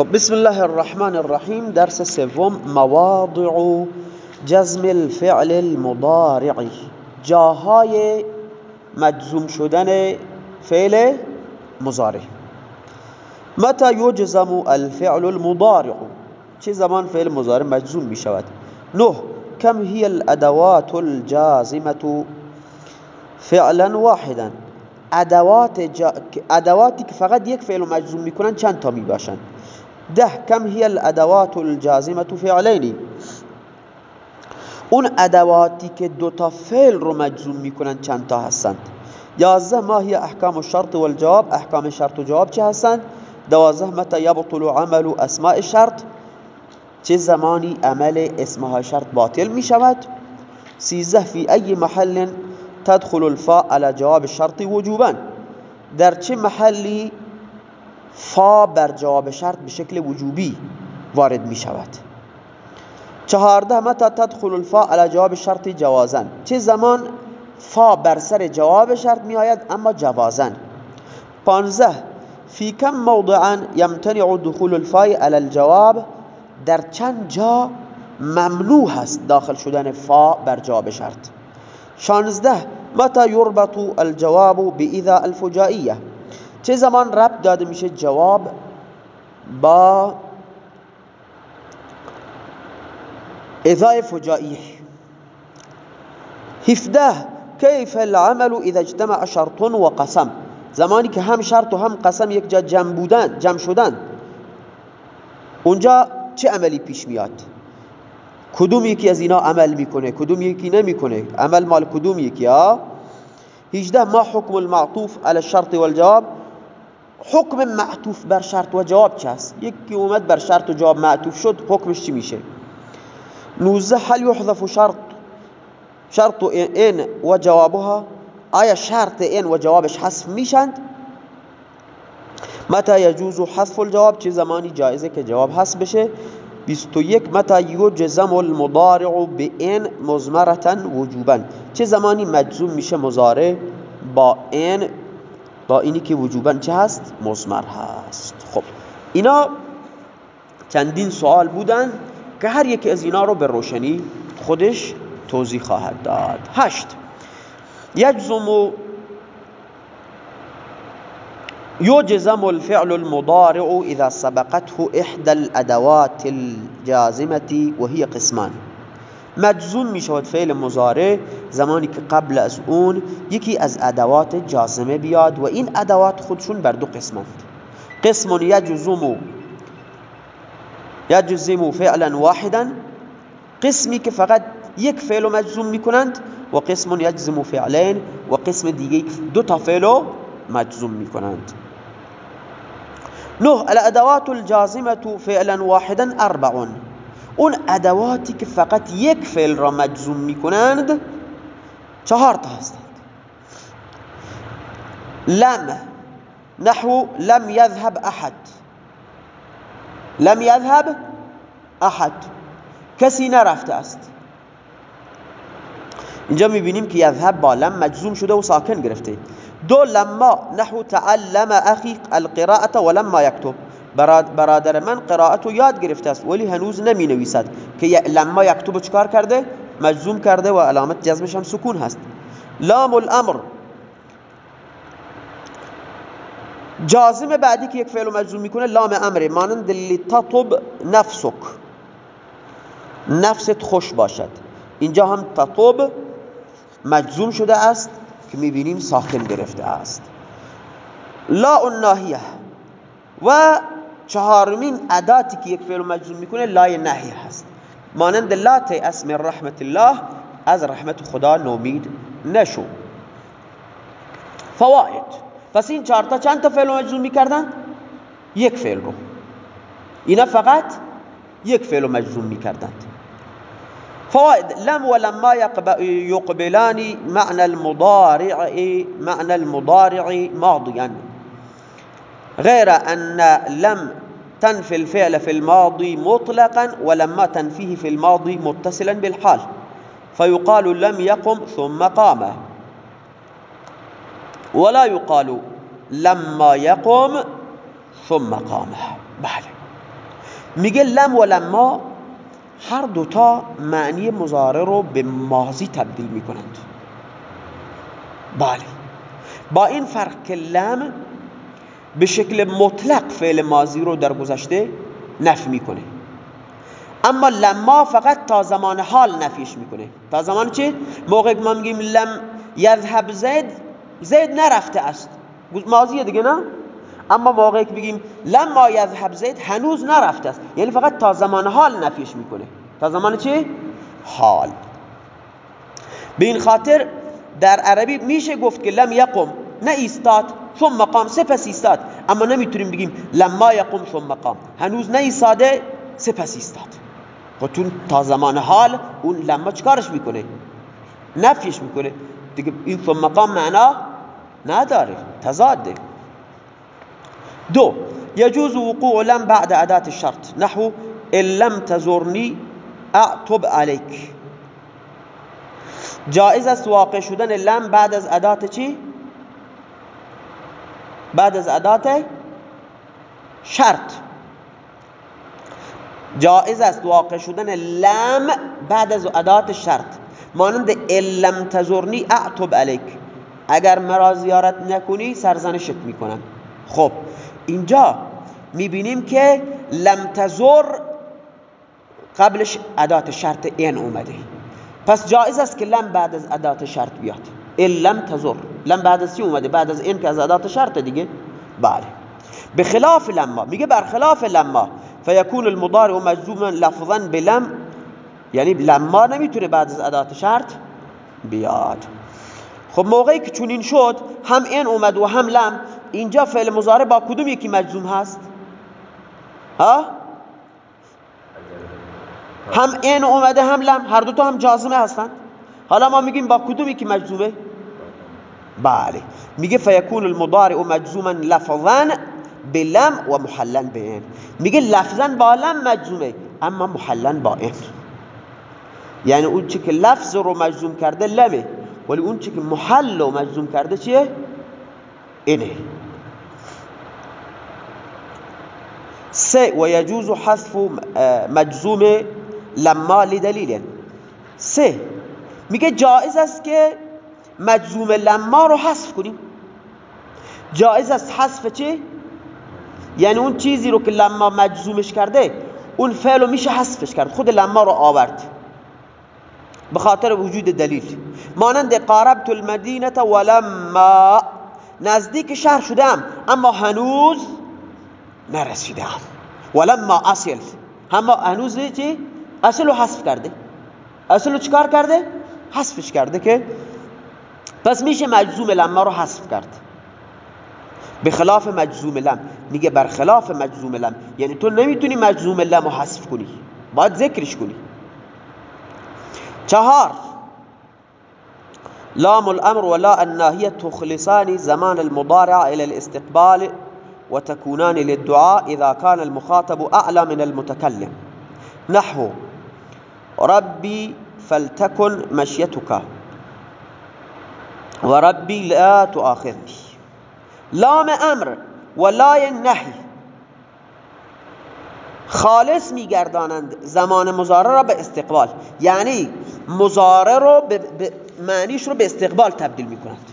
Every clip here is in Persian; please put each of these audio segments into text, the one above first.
خب بسم الله الرحمن الرحیم. درس سوم مواضع جزم الفعل المضارع. جاهای مجزوم شدن فعل مضارع. متى يجزم الفعل المضارع؟ چه زمان فعل مضارع مجزوم می شود؟ نه كم هي الادوات الجازمه فعلا واحدا. ادوات. ادواتی که فقط یک فعل مجزوم می‌کنن چند تا می باشند ده كم هي الادوات الجازمه فعلين اون ادواتی که دو تا فعل رو مجزوم می‌کنن چند تا هستند؟ یازده ما هي احکام الشرط والجواب. احکام شرط و جواب چه هستند؟ دوازده متى يبطل عمل اسماء الشرط چه زمانی عمل اسمها شرط باطل می شود فی ای محل تدخل الفاء على جواب الشرط وجوبا. در چه محلی فا بر جواب شرط به شکل وجوبی وارد می شود. چهارده متى تدخل الفاء على جواب شرط جوازا؟ چه زمان فا بر سر جواب شرط می آید اما جوازا؟ پانزده فی کم موضعا یمتنع دخول الفاء على الجواب؟ در چند جا ممنوع هست داخل شدن فا بر جواب شرط. شانزده متى يربط الجواب بإذا الفجائیه چه زمان رب داده میشه جواب؟ با اذا فجائیه. هفده كيف العمل اذا اجتمع شرط و قسم. زمانی که هم شرط و هم قسم یک جا جمع بودن جمع شدن. اونجا چه عملی پیش میاد؟ کدوم یکی از اینا عمل می‌کنه کدوم یکی نمی‌کنه؟ عمل مال کدوم یکی؟ ها؟ 18 ما حکم المعطوف على الشرط والجواب؟ حکم معطوف بر شرط و جواب چه است یکی اومد بر شرط و جواب معطوف شد حکمش چی میشه؟ 19 هل يحذف شرط؟ شرط این و جوابها؟ آیا شرط این و جوابش حذف میشند؟ متى يجوز حذف الجواب؟ چه زمانی جایزه که جواب حذف بشه؟ 21 متى يجزم المضارع بان مزمرة وجوبا؟ چه زمانی مجزوم میشه مضارع با این با اینی که وجوبا چه هست؟ مزمر هست. خب اینا چندین سوال بودن که هر یکی از اینا رو به روشنی خودش توضیح خواهد داد. هشت یجزم يجزم الفعل المضارع إذا سبقته إحدى الأدوات الجازمة وهي قسمان. مجزوم می شود فعل مضارع زمانی که قبل از اون یکی از ادوات جازمه بیاد و این ادوات خودشون بر دو قسمند قسم یجزم یجزم فعلا واحدا قسمی که فقط یک فعل مجزوم می‌کنند و قسم یجزم فعلین و قسم دیگه دو تا فعل مجزوم می‌کنند. نه الادوات الجازمه فعلا واحدا اربع اون ادواتی که فقط یک فعل را مجزوم می‌کنند چهار تا هستند. لم نحو لم يذهب احد. لم يذهب احد. کسی نرفته است. اینجا می‌بینیم که یذهب با لم مجزوم شده و ساکن گرفته. دو لما نحو تعلم اخی القراءه ولما يكتب برادر من قرائت رو یاد گرفته است ولی هنوز نمی نویسد که لما یکتب چکار کرده؟ مجزوم کرده و علامت جزمش هم سکون هست. لام الامر. جازم بعدی که یک فعل مجزوم می‌کنه لام امره مانند لتطب نفسک. نفست خوش باشد. اینجا هم تطب مجزوم شده است که می‌بینیم ساکن گرفته است. لا الناهیه و چهارمین اداتی که یک فعل مجزوم می‌کنه لای نهی هست. مانند لا اسم رحمت الله از رحمت خدا نومید نشو. فواید. پس این چهارتا چند تا فعل مجزوم میکردن؟ یک فعل رو. اینا فقط یک فعل مجزوم میکردند. فوائد لم ولما يقبلان معنى المضارع معنى المضارع ماضيا غير أن لم تنفي الفعل في الماضي مطلقا ولما تنفيه في الماضي متصلا بالحال فيقال لم يقم ثم قام. ولا يقال لما يقم ثم قام. بله. میگه لم و لما هر دوتا معنی مزاره رو به ماضی تبدیل میکنند. بله. با این فرق که لم به شکل مطلق فعل ماضی رو در گذشته نفی می‌کنه. اما لما فقط تا زمان حال نفیش می‌کنه. تا زمان چه؟ موقع ما میگیم لم یذهب زید زید نرفته است. ماضیه دیگه نه؟ اما موقعی که بگیم لما یذهب زید هنوز نرفته است. یعنی فقط تا زمان حال نفیش می‌کنه. تا زمان چه؟ حال. به این خاطر در عربی میشه گفت که لم یقم. نه ایستاد. ثم مقام سپس ایستاد. اما نمی‌تونیم بگیم لما یقم ثم مقام هنوز نه ایستاده سپس ایستاد. خب تا زمان حال اون لما چکارش می‌کنه؟ نفیش می‌کنه. دیگه این ثم مقام معنا نداره تضاده. دو يجوز وقوع لم بعد أداة الشرط. نحو إن لم تزرني اعتب عليك جائز است واقع شدن لم بعد از ادات چی؟ بعد از ادات شرط. جائز است واقع شدن لم بعد از ادات شرط. مانند ان لم تزرنی اعتب علیک. اگر مرا زیارت نکنی سرزنشت می‌کنم. خب اینجا می‌بینیم که لم تزر قبلش ادات شرط این اومده. پس جایز است که لم بعد از ادات شرط بیاد. لم تزر. لم بعد از چی اومده بعد از این که از ادات شرط دیگه بله. بخلاف لما میگه برخلاف لما فیکون المضارع مجزوما لفظا بلم یعنی لما نمی‌تونه بعد از ادات شرط بیاد. خب موقعی که چونین شد هم این اومد و هم لم اینجا فعل مضارع با کدوم یکی مجزوم هست؟ ها؟ هم این اومده هم لم هر دوتا هم جازمه هستن. حالا ما میگیم با کدومی که مجزومه؟ بله میگه فیکون المضارع مجزوما لفظا بلم و محلا به میگه لفظا با لم مجزومة أما محلا با این یعنی اون چی که لفظ رو مجزوم کرده لمه ولی اون چی که محل رو مجزوم کرده چیه؟ اینه. سه و یجوز حذف مجزوم لما لدلیل. سه میگه جائز است که مجزوم لما رو حذف کنیم. جائز است حذف چه؟ یعنی اون چیزی رو که لما مجزومش کرده اون فعل رو میشه حذفش کرد. خود لما رو آورد. به خاطر وجود دلیل. مانند قاربت المدینه ولما. نزدیک شهر شدم اما هنوز نرسیدم. ولما اصل. اما هنوز چی؟ اصل رو حذف کرده. اصل رو چیکار کرده؟ حذفش کرده که پس میشه مجزوم لما رو حذف کرد. به خلاف مجزوم لم. میگه برخلاف مجزوم لم. یعنی تو نمیتونی مجزوم لم رو حذف کنی. باید ذکرش کنی. چهار. لام الامر ولا الناهية تخلصان زمان المضارع إلى الاستقبال وتكونان للدعاء اذا كان المخاطب اعلى من المتكلم نحو. ربي فلتكن مشيتك وربي لا تؤاخذني لام امر ولا نهی خالص میگردانند زمان مزاره را به استقبال. یعنی مزاره رو به معنیش رو به استقبال تبدیل می‌کنند.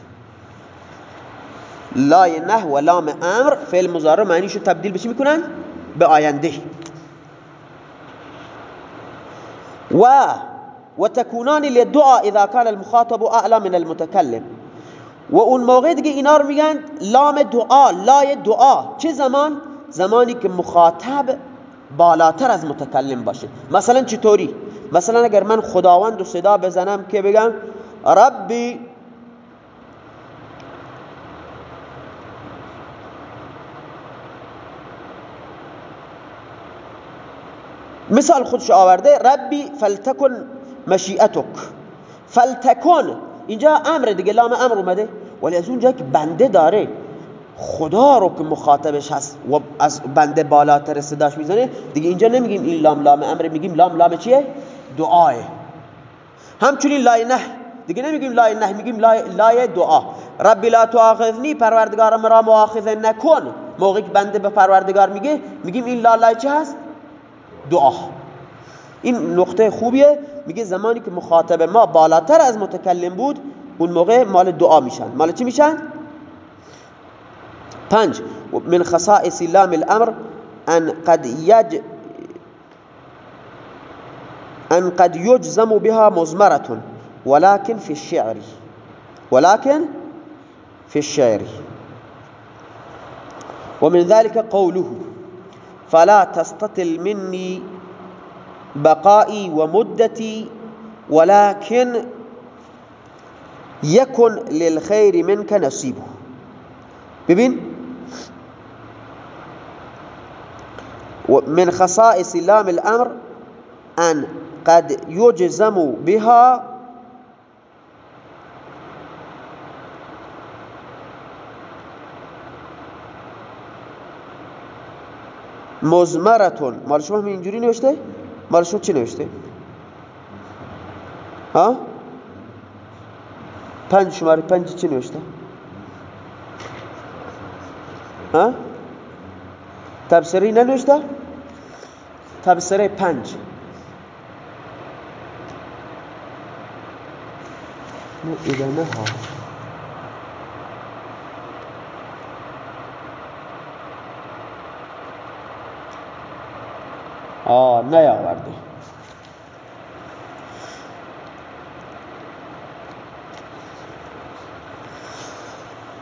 لای نه و لام امر فعل مزاره معنیش رو تبدیل بشی می‌کنند؟ به آینده. و وتكونان للدعاء اذا كان المخاطب اعلى من المتكلم و اون موقع دیگه اینا رو میگن لام دعا لای دعا. چه زمان؟ زمانی که مخاطب بالاتر از متکلم باشه. مثلا چطوری؟ مثلا اگر من خداوند و صدا بزنم که بگم ربی مثال خودش آورده ربی فلتکن مشیئتک فلتکن اینجا امر دیگه لام امر اومده. ولی از اونجا که بنده داره خدا رو که مخاطبش هست و از بنده بالاتر صداش می‌زنه دیگه اینجا نمیگیم این لام لام امر میگیم لام لام چیه؟ دعاه همچنین لای نه دیگه نمیگیم لای نه میگیم لای, لای دعا. ربی لا تؤاخذنی پروردگارم را مؤاخذه نکن. موقعی که بنده به پروردگار میگه میگیم این لا لای چه هست؟ دعا. این نقطه خوبیه. میگه زمانی که مخاطب ما بالاتر از متکلم بود اون موقع مال دعا میشن. مال چی میشن؟ پنج من خصائص لام الامر ان قد يج ان قد يجزم بها مزمرة ولكن في الشعر. ولكن في الشعر. ومن ذلك قوله فلا تستطل مني بقائي ومدتي ولكن يكن للخير منك نصيبه. ببين. من خصائص لام الأمر أن قد يجزم بها مزمرتون مال شما هم اینجوری نوشته؟ شما چی نوشته؟ ها؟ پنج شماره پنج چی نوشته؟ ها؟ تبصری ننوشته؟ تبصره پنج ادامه ها آه نیاورده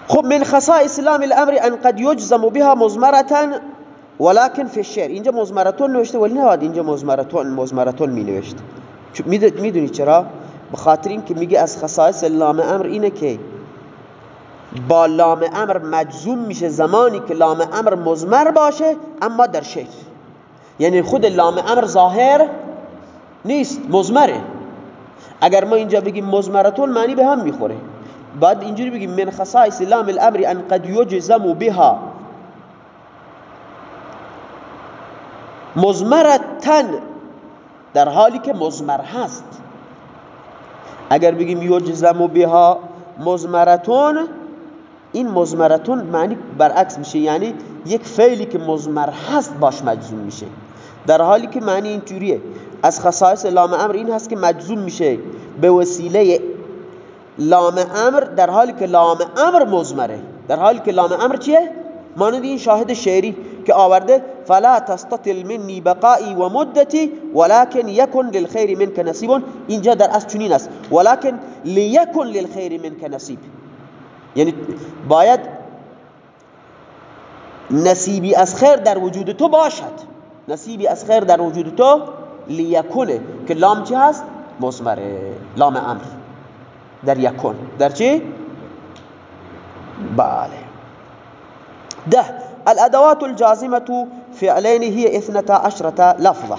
خب من خصائص لام الامر ان قد يجزم بها مزمرة ولكن في الشعر. اینجا مزمرتون نوشته ولی نباید اینجا مزمرتون مزمرتون می نوشت می‌دونی چرا؟ بخاطر این که میگه از خصائص لام امر اینه که با لام امر مجزوم میشه زمانی که لام امر مزمر باشه اما در شعر. یعنی خود لام امر ظاهر نیست مزمره اگر ما اینجا بگیم مزمرتون معنی به هم می‌خوره. بعد اینجوری بگیم من خصائص لام الامر ان قد یجزم بها. مزمرتن در حالی که مزمر هست. اگر بگیم یجزم بها مزمرتون این مزمرتون معنی برعکس میشه. یعنی یک فعلی که مزمر هست باش مجزوم میشه. در حالی که معنی اینطوریه از خصائص لام امر این هست که مجزوم میشه به وسیله لام امر در حالی که لام امر مزمره در حالی که لام امر چیه؟ مانند این شاهد شعری که آورده فلا تستطل منی بقائی و مدتی ولكن یکن للخیر منک نصیب. اینجا در اصل چنین است. ولكن لیکن للخیر منک نصیب. یعنی باید نصیبی از خیر در وجود تو باشد. نصیبی از خیر در وجود تو لیکونه. که لام چی هست؟ مزمره لام امر. در یکون. در چی؟ بله. ده. الادوات الجازمة فعلين هي اثنتا عشرة لفظه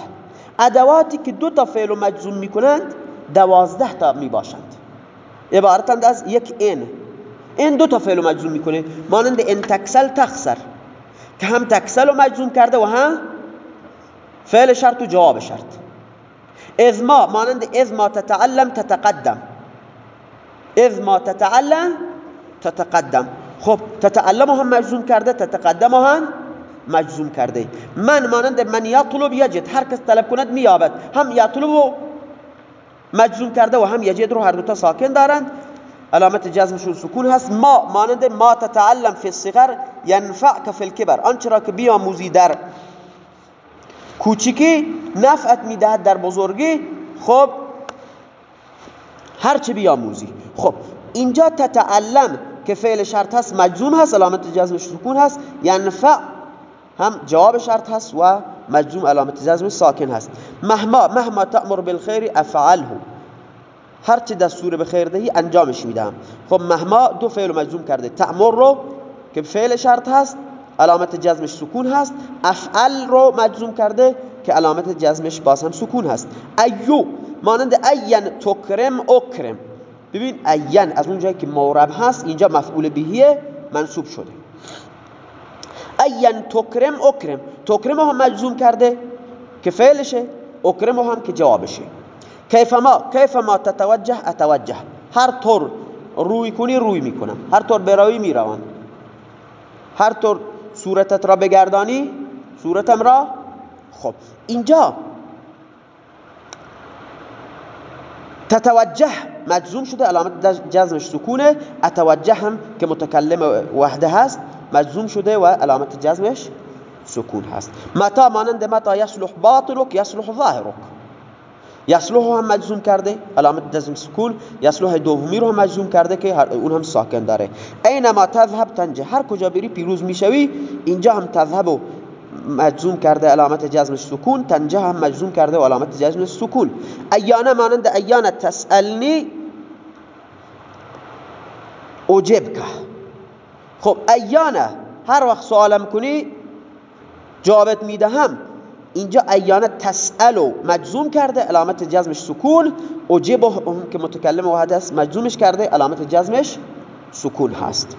ادواتی که دو تا فعل مجزوم می‌کنند دوازده تا می‌باشند. عبارتند از یک این این دو تا فعل مجزوم می‌کنه. مانند ان تکسل تخسر. که هم تکسل مجزوم کرده و هم فعل شرط و جواب شرط. اذ ما مانند اذ ما تتعلم تتقدم. اذ ما تتعلم تتقدم. خب تتعلم هم مجزوم کرده تتقدم هم مجزوم کرده. من مانند من یطلب یجد هر کس طلب کند مییابد. هم یطلب مجزوم کرده و هم یجد رو هر دوتا ساکن دارند. علامت جزمشون سکون هست. ما مانند ما تتعلم فی الصغر ینفعک فی الكبر آنچه که بیاموزی در کوچیکی نفعت می‌دهد در بزرگی خب هرچه بیاموزی. خب اینجا تتعلم که فعل شرط هست مجزوم هست علامت جزمش سکون هست ینفع هم جواب شرط هست و مجزوم علامت جزم ساکن هست. مهما مهما تأمر بالخیر افعله. هرچه دستور به خیر دهی انجامش میدم خب مهما دو فعل مجزوم کرده تأمر رو که فعل شرط هست علامت جزمش سکون هست. افعل رو مجزوم کرده که علامت جزمش باز هم سکون هست. ایو مانند این تکرم اکرم. ببین این از اون جایی که مورب هست اینجا مفعول بهیه منصوب شده. این تکرم اکرم. تکرم هم مجزوم کرده که فعلشه اکرم هم که جوابشه. کیف ما کیف ما تتوجه اتوجه. هر طور روی کنی روی می‌کنم. هر طور بروی می‌روم. هر طور صورتت را بگردانی؟ صورتم را؟ خب اینجا. تتوجه مجزوم شده علامت جزمش سکونه. اتوجه هم که متکلم وحده هست مجزوم شده و علامت جزمش سکون هست. متا مانند متا یصلح باطلک یصلح ظاهرک. یصلح هم مجزوم کرده. علامت جزم سکون یصلح دومی رو هم مجزوم کرده که اون هم ساکن داره. اینما تذهب تنجه. هر کجا بری پیروز می‌شوی اینجا هم تذهب مجزوم کرده علامت جزم سکون تنجه هم مجزوم کرده و علامت جزم سکون. ایانه مانند ایانه تسألنی که خب ایانه هر وقت سوالم کنی جوابت می‌دهم. اینجا ایانه تسألو مجزوم کرده علامت جزمش سکون. اجبه هم که متکلم واحد است مجزومش کرده علامت جزمش سکون هست.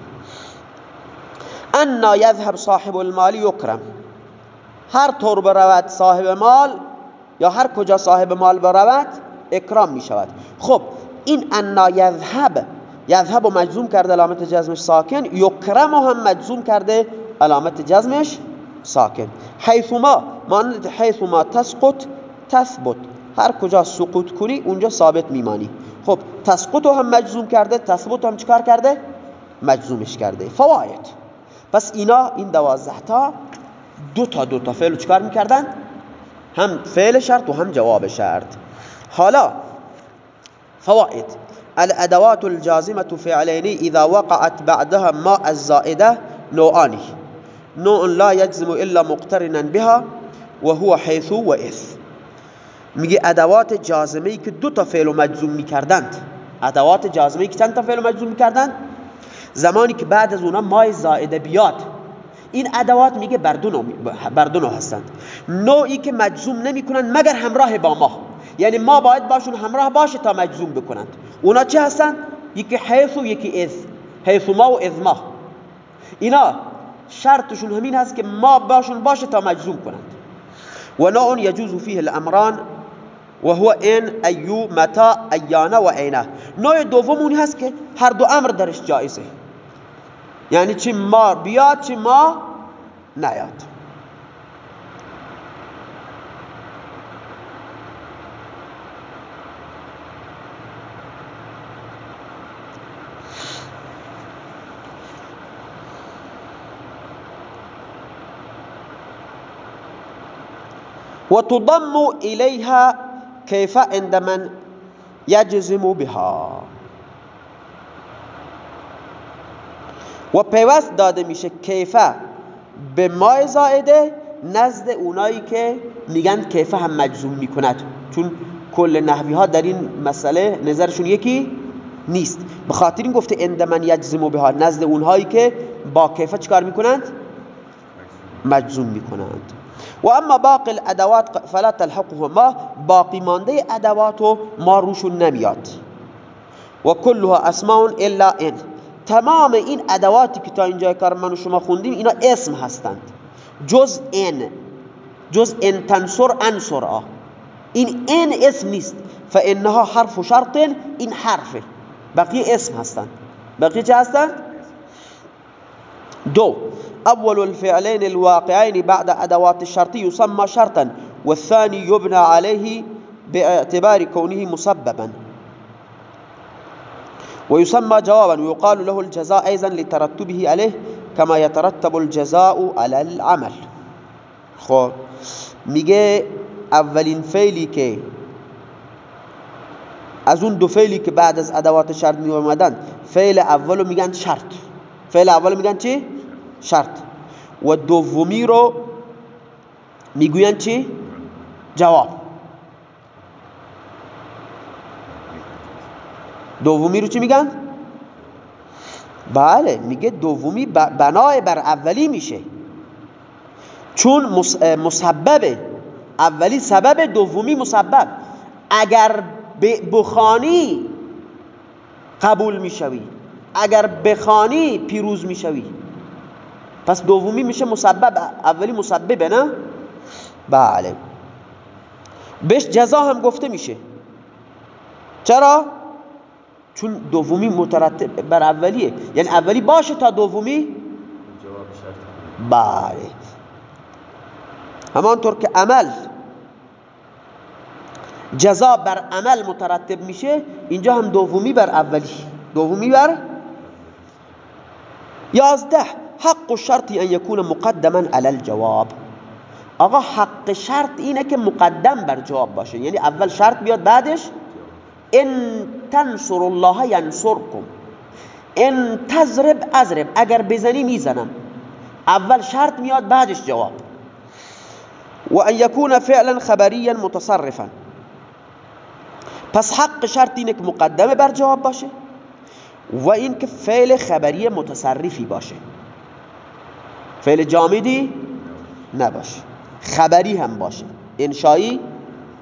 انا یذهب صاحب المال یکرم. هر طور برود صاحب مال یا هر کجا صاحب مال برود اکرام می شود خب این انا یذهب یذهب و مجزوم کرده علامت جزمش ساکن. یکرم هم مجزوم کرده علامت جزمش ساکن. حیثما مانند حیثما تسقط تثبت. هر کجا سقوط کنی اونجا ثابت میمانی. خب تسقط هم مجزوم کرده تثبت هم چکار کرده؟ مجزومش کرده. فواید. پس اینا این دوازده تا دو تا دو تا فعل چکار می‌کردن؟ هم فعل شرط و هم جواب شرط. حالا فوائد الادوات الجازمة فعلين اذا وقعت بعدها ما الزائده نوعانی نوع لا يجزم الا مقترنا بها و هو حیث و اث میگه ادوات جازمه ای که دو تا فعل مجزوم می‌کردند. ادوات جازمه ای که چند تا فعل مجزوم می‌کردند؟ زمانی که بعد از اونا مای زائده بیاد. این ادوات میگه بردونو هستند. نوعی که مجزوم نمی‌کنند مگر همراه با ما. یعنی ما باید باشون همراه باشه تا مجزوم بکنند. اونا چه هستند؟ یکی حیث و یکی اذ. حیث ما و اذ ما. اینا شرطشون همین هست که ما باشون باشه تا مجزوم کنند. و نوع یجوز فیه الامران و هو این ایو متا ایانه و عینه نوع دومونی هست که هر دو أمر درش جایزه. یعنی چی ما بیاد چی ما نیاد. وتضم إليها كيف عند من يجزم بها. و پیوست داده میشه کیفه به مای زائده نزد اونایی که میگن کیفه هم مجزوم می‌کند. چون کل نحوی ها در این مسئله نظرشون یکی نیست. به خاطر این گفته اند من یجزم بها نزد اونهایی که با کیفه چکار می‌کنند؟ مجزوم می‌کنند. و اما باقی الادوات فلا تلحقهما باقی مانده ادوات ما روشون نمیاد. و کلها اسماء الا ان. تمام این ادواتی که تا اینجای کار من و شما خوندیم اینا اسم هستند. جز ان. جز ان تنصر انصر. این ان اسم نیست. فانها حرف شرط این حرفه. بقیه اسم هستند. بقیه چه هستند؟ دو. أول الفعلين الواقعين بعد أدوات الشرط يسمى شرطا والثاني يبنى عليه باعتبار كونه مسببا. ويسمى جوابا ويقال له الجزاء أيضا لترتبه عليه كما يترتب الجزاء على العمل. خب میگه اولین فعلی که از اون دو فعلی که بعد از ادوات شرط می اومدن فعل اولو میگن شرط. فعل اولو میگن چی؟ شرط. و دومی رو می‌گوین چی؟ جواب. دومی رو چی میگن؟ بله میگه دومی بنای بر اولی میشه. چون مسببه اولی سبب دومی مسبب. اگر بخانی قبول می‌شوی. اگر بخانی پیروز می‌شوی. پس دومی میشه مسبب اولی مسببه نه؟ بله. بهش جزا هم گفته میشه. چرا؟ چون دومی مترتب بر اولیه. یعنی اولی باشه تا دومی؟ بله. همانطور که عمل جزا بر عمل مترتب میشه اینجا هم دومی بر اولی. دومی بر یازده. حق شرط ان یکون مقدما الجواب. آقا حق شرط اینه که مقدم بر جواب باشه. یعنی اول شرط بیاد بعدش ان تنصر الله ینصرکم. ان تضرب اضرب. اگر بزنی می‌زنم. اول شرط میاد بعدش جواب. و ان یکون فعلا خبریا متصرفا. پس حق شرط اینه که مقدمه بر جواب باشه. و این که فعل خبری متصرفی باشه. فعل جامدی نباشه. خبری هم باشه. انشایی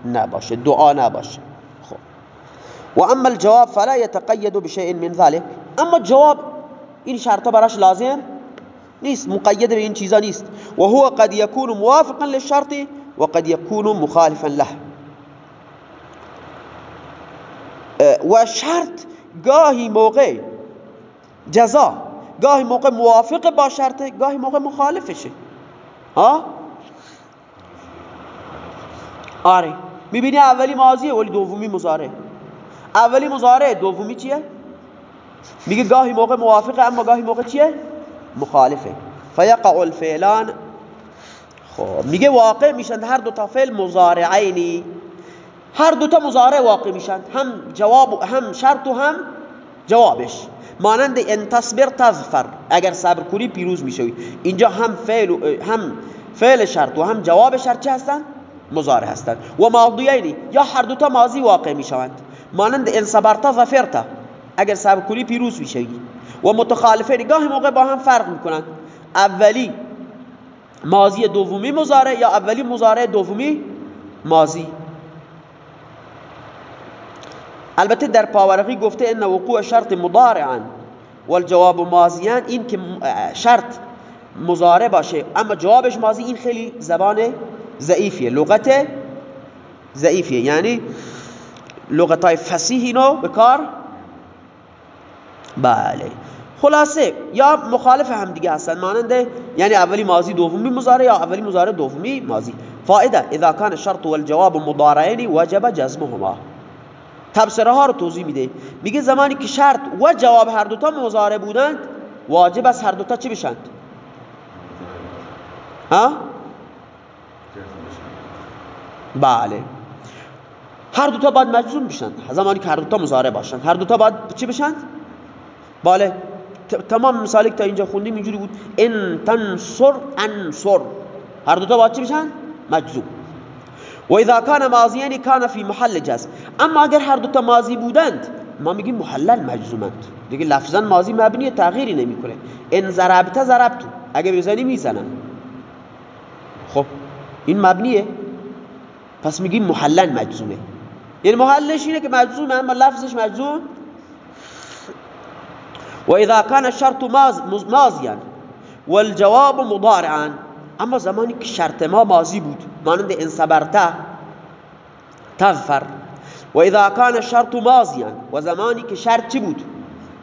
نباشه. دعا نباشه. خب. و اما الجواب فلا يتقيد بشيء من ذلك اما جواب این شرطا براش لازم نیست. مقید به این چیزا نیست. و هو قد يكون موافقا للشرط وقد يكون مخالفا له. و شرط گاهی موقع جزا گاهی موقع موافق با شرط گاهی موقع مخالفشه. ها؟ آره. می‌بینی اولی ماضیه ولی دومی مزاره اولی مزاره دومی چیه؟ میگه گاهی موقع موافقه اما گاهی موقع چیه؟ مخالفه. فیقع الفعلان. خب میگه واقع میشن هر دو تا فعل مزارعینی هر دوتا مزارع واقع میشن. هم جواب هم شرط و هم جوابش. مانند ان تصبر تظفر اگر صبر کنی پیروز می‌شوی. اینجا هم فعل هم فعل شرط و هم جواب شرط چه هستن؟ مزارع هستند و ماضیینی یا هر دوتا ماضی واقع می‌شوند. مانند ان صبرت ظفرت اگر صبر کنی پیروز می‌شوی. و متخالفین گاهی موقع با هم فرق می‌کنند اولی ماضی دومی مزارع یا اولی مزارع دومی ماضی؟ البته در پاورقی گفته ان وقوع شرط مضارعا والجواب ماضیان این که شرط مضارع باشه. اما جوابش ماضی این خیلی زبان ضعیفیه. لغت ضعیفیه. یعنی لغت های فسیح اینو به کار بله. خلاصه یا مخالف هم دیگه هستن. ماننده یعنی اولی ماضی دومی مضارع یا اولی مضارع دومی ماضی. فائده اذا كان الشرط والجواب مضارعين وجب جزمهما. تبصره ها رو توضیح میده. میگه زمانی که شرط و جواب هر دوتا مضارع بودند واجب است هر دوتا چی بشند ها؟ بله. هر دوتا باید مجزوم بشند زمانی که هر دوتا مضارع باشند هر دوتا باید چی بشند بله. تمام مثالی که تا اینجا خوندیم اینجوری بود. ان تنصر انصر. هر دوتا باید چی بشند مجزوم. و اذا كان ماضیان كان في محل جزم اما اگر هر دوتا ماضی بودند ما میگیم محلل مجزومند. دیگه لفظا ماضی مبنی تغییری نمی‌کنه. ان ضربت ضربت. اگه بزنی می‌زنن. خب این مبنیه. پس میگیم محلل مجزومه. یعنی محلش اینه که مجزومه اما لفظش مجزوم. و اذا كان الشرط ماضيا والجواب مضارعا. اما زمانی که شرط ما ماضی بود مانند ان صبرت تغفر. و اذا كان الشرط ماضيا و زمانی که شرط چی بود؟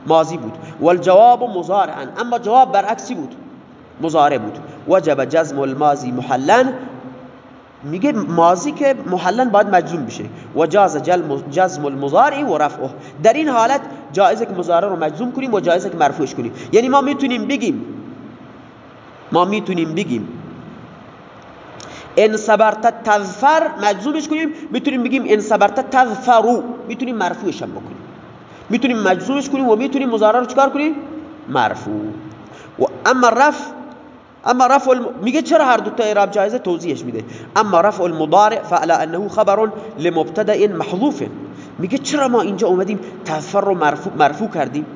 ماضی بود. والجواب مضارعا اما جواب برعکسی بود. مضارع بود. وجب جزم الماضی محلا. میگه ماضی که محلا باید مجزوم بشه. و جاز جزم المضارع و رفعه. در این حالت جایزه که مضارع رو مجزوم کنیم و جایزه که مرفوعش کنیم. یعنی ما می‌تونیم بگیم ما می‌تونیم بگیم ان صبرت تظفر مجزومش کنیم. می‌تونیم بگیم ان صبرت تظفرو. می‌تونیم مرفوعش هم بکنیم. می‌تونیم مجزومش کنیم و می‌تونیم مضارع رو چکار کنیم؟ مرفوع و اما رفع اما رفع الم... میگه چرا هر دو تا اعراب جایزه توضیحش میده؟ اما رفع المضارع فعلا انه خبر لمبتدا محذوف. میگه چرا ما اینجا اومدیم تظفر رو مرفوع, مرفوع کردیم؟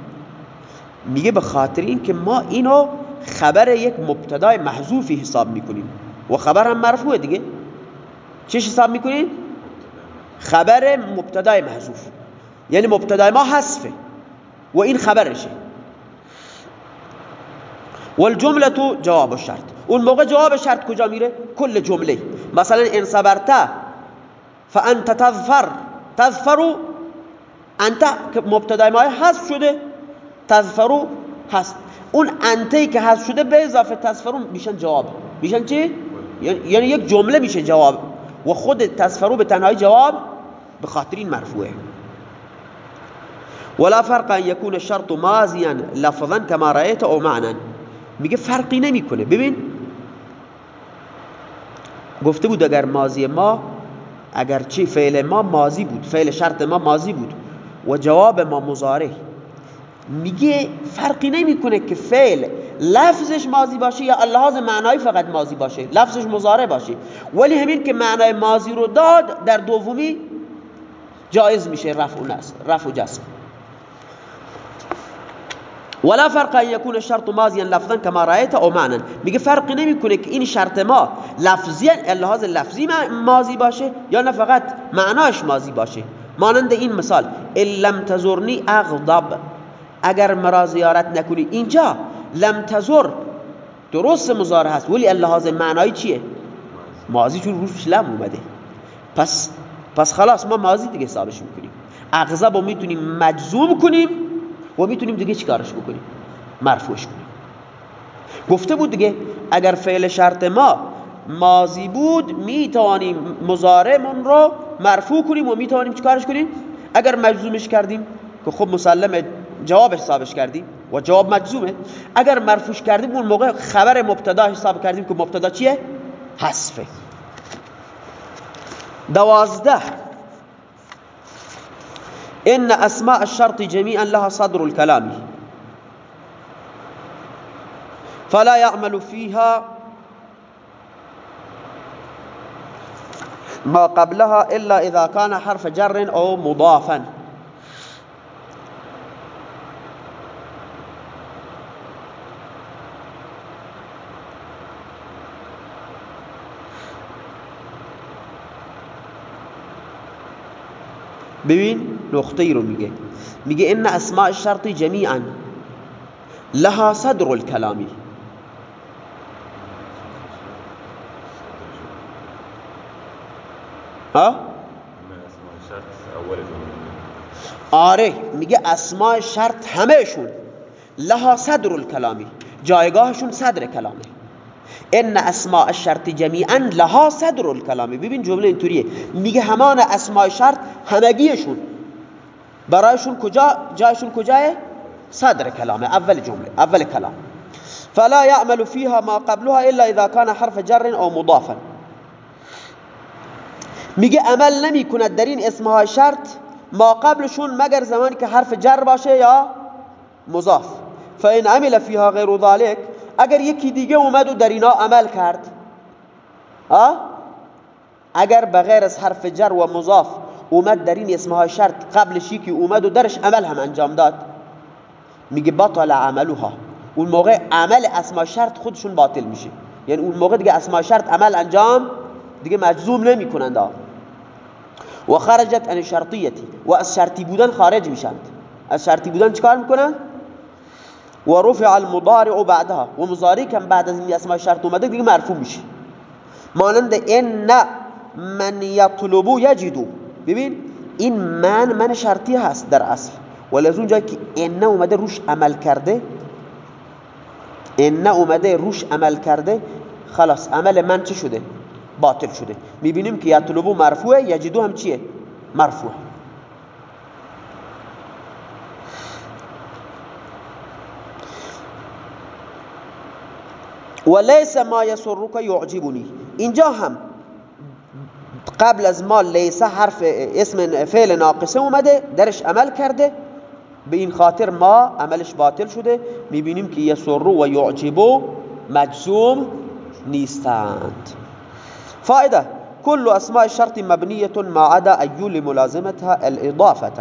میگه به خاطر این که ما اینو خبر یک مبتدای محذوفی حساب می‌کنیم. و خبر هم مرفوعه دیگه چش حساب می‌کنین خبر مبتدای محذوف. یعنی مبتدای ما حذفه. و این خبرشه. والجمله جواب الشرط. اون موقع جواب شرط کجا میره؟ کل جمله. مثلا ان صبرت فانت تظفر. تظفر انت که مبتدای ما حذف شده تظفرو هست. اون انتی که حذف شده به اضافه تظفرون میشن جواب. میشن چی؟ یعنی-, یک جمله میشه جواب. و خود تصفرو به تنهایی جواب به خاطر این مرفوعه. ولا فرق ان يكون الشرط ماضيا لفظا كما رايت او معنا. میگه فرقی نمی‌کنه. ببین گفته بود اگر ماضی ما اگر چی؟ فعل ما ماضی بود. فعل شرط ما ماضی بود. و جواب ما مضارع. میگه فرقی نمی‌کنه که فعل لفظش ماضی باشه یا اللحاظ معنایی فقط ماضی باشه لفظش مضارع باشه. ولی همین که معنای ماضی رو داد در دومی جایز میشه رفع و نصب رفع جسم ولا فرق ان يكون الشرط ماضيا لفظا كما رايت او معنى میگه فرقی نمی‌کنه که این شرط ما لفظی لحاظ لفظی ماضی باشه یا نه فقط معناش ماضی باشه. مانند این مثال ان لم تزرنی اغضب. اگر مرا زیارت نکنی اینجا لم تزر. درست مضارع هست. ولی لحاظ معنایی چیه؟ ماضی چون روش لم اومده. پس پس خلاص ما ماضی دیگه حسابش می‌کنیم. اغضب رو می‌تونیم مجزوم کنیم و می‌تونیم دیگه چیکارش بکنیم؟ مرفوعش کنیم. گفته بود دیگه اگر فعل شرط ما ماضی بود می‌توانیم مضارعمون رو مرفوع کنیم و می‌توانیم چیکارش کنیم؟ اگر مجزومش کردیم که خب مسلم جواب حسابش کردیم و جواب مجزومه. اگر مرفوش کردیم اون موقع خبر مبتدا حساب کردیم که مبتدا چیه؟ حذفه. دوازده. إن أسماء الشرط جميعا لها صدر الكلام فلا يعمل فيها ما قبلها إلا إذا كان حرف جر أو مضافا. ببین نقطه ای رو میگه. میگه ان اسماء الشرط جميعا لها صدر الكلامی ها؟ آره میگه اسماء شرط همهشون لها صدر الكلامی جایگاهشون صدر کلامه. إن أسماء الشرط جمیعا لها صدر الكلام. ببین جملة اینطوریه میگه همان أسماء شرط همگیشون. برایشون کجا جایشون کجاه صدر کلامه اول جمله اول کلام. فلا يعمل فيها ما قبلها إلا إذا كان حرف جر أو مضافا. میگه عمل نمی کند در این اسمهای شرط ما قبلشون مگر زمانی که حرف جر باشه یا مضاف. فإن عمل فيها غیر ذلك اگر یکی دیگه اومد و در اینا عمل کرد اگر بغیر از حرف جر و مضاف اومد در این اسمهای شرط قبلش یکی اومد و درش عمل هم انجام داد میگه بطل عملها. اون موقع عمل اسما شرط خودشون باطل میشه. یعنی اون موقع دیگه اسما شرط عمل انجام دیگه مجزوم نمی کنند و خرجت ان شرطیتی. و از شرطی بودن خارج میشند از شرطی بودن چیکار می‌کنن؟ و رفع المضارع بعدها. و مضارع کم بعد از این اسماء شرط اومده دیگه مرفوع میشه. مانند ان من یطلبو یجدو. ببین این من من شرطی هست در اصل. ولی از اونجا که ان اومده روش عمل کرده ان اومده روش عمل کرده خلاص عمل من چه شده؟ باطل شده. می‌بینیم که یطلبو مرفوعه یجدو هم چیه؟ مرفوع وليس ما يسرك يعجبني. اینجا هم قبل از ما لیس حرف اسم فعل ناقصه اومده درش عمل کرده. به این خاطر ما عملش باطل شده. می‌بینیم که یسرو و یعجبو مجزوم نیستند. فائده كل اسماء الشرط مبنیه ما عدا ایول ملازمتها الاضافه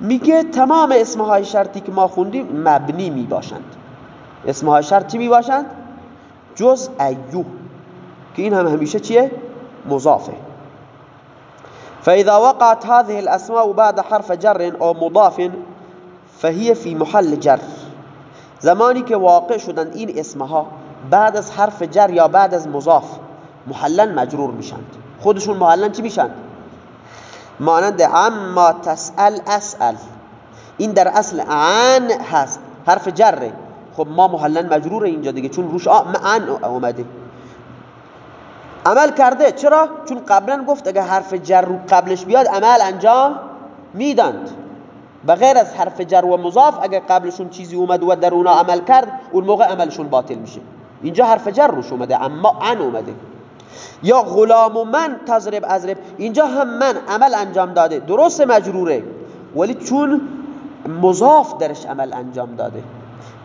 میگه تمام اسمهای شرطی که ما خوندیم مبنی می باشند اسمهای شرطی می باشند جز ایو که این هم همیشه چیه؟ مضافه. فإذا وقعت هذه الأسماء بعد حرف جر أو مضاف فهي في محل جر. زمانی که واقع شدند این اسمها بعد از حرف جر یا بعد از مضاف محلن مجرور میشند. خودشون محلن چی میشند مانند اما تسأل اسأل این در اصل عن هست حرف جره خب ما محلن مجرور اینجا دیگه چون روش عن اومده. عمل کرده. چرا؟ چون قبلا گفت اگه حرف جر رو قبلش بیاد عمل انجام میدند. بغیر از حرف جر و مضاف اگه قبلشون چیزی اومد و در اونا عمل کرد اون موقع عملشون باطل میشه. اینجا حرف جر روش اومده اما ان اومده. یا غلام و من تضرب ازرب اینجا هم من عمل انجام داده. درست مجروره. ولی چون مضاف درش عمل انجام داده.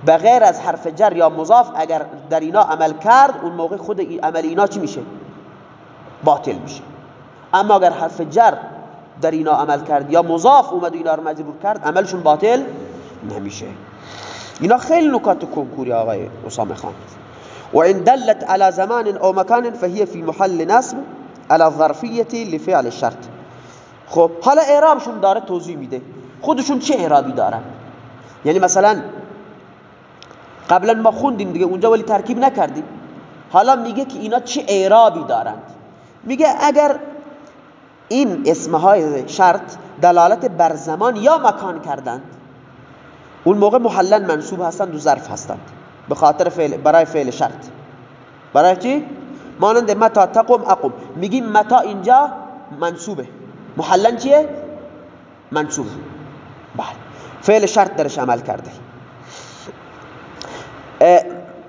بغیر از حرف جر یا مضاف اگر در اینا عمل کرد اون موقع خود عمل اینا چی میشه؟ باطل میشه. اما اگر حرف جر در اینا عمل کرد یا مضاف اومد اینا رو مجبور کرد عملشون باطل نمیشه. اینا خیلی نکات کنکوری آقای اسامه خان. وإن دلت على زمان أو مكان فهي في محل نصب على الظرفية لفعل الشرط خب حالا اعرابشون داره توضیح میده. خودشون چه اعرابی دارن؟ یعنی مثلا قبلا ما خوندیم دیگه اونجا ولی ترکیب نکردیم. حالا میگه که اینا چه اعرابی دارند؟ میگه اگر این اسمهای شرط دلالت بر زمان یا مکان کردند اون موقع محلن منصوب هستند و ظرف هستند به خاطر فعل برای فعل شرط. برای چی؟ مانند متا تقوم اقوم. میگیم متا اینجا منصوبه. محلن چیه؟ منصوب. بله. فعل شرط درش عمل کرده.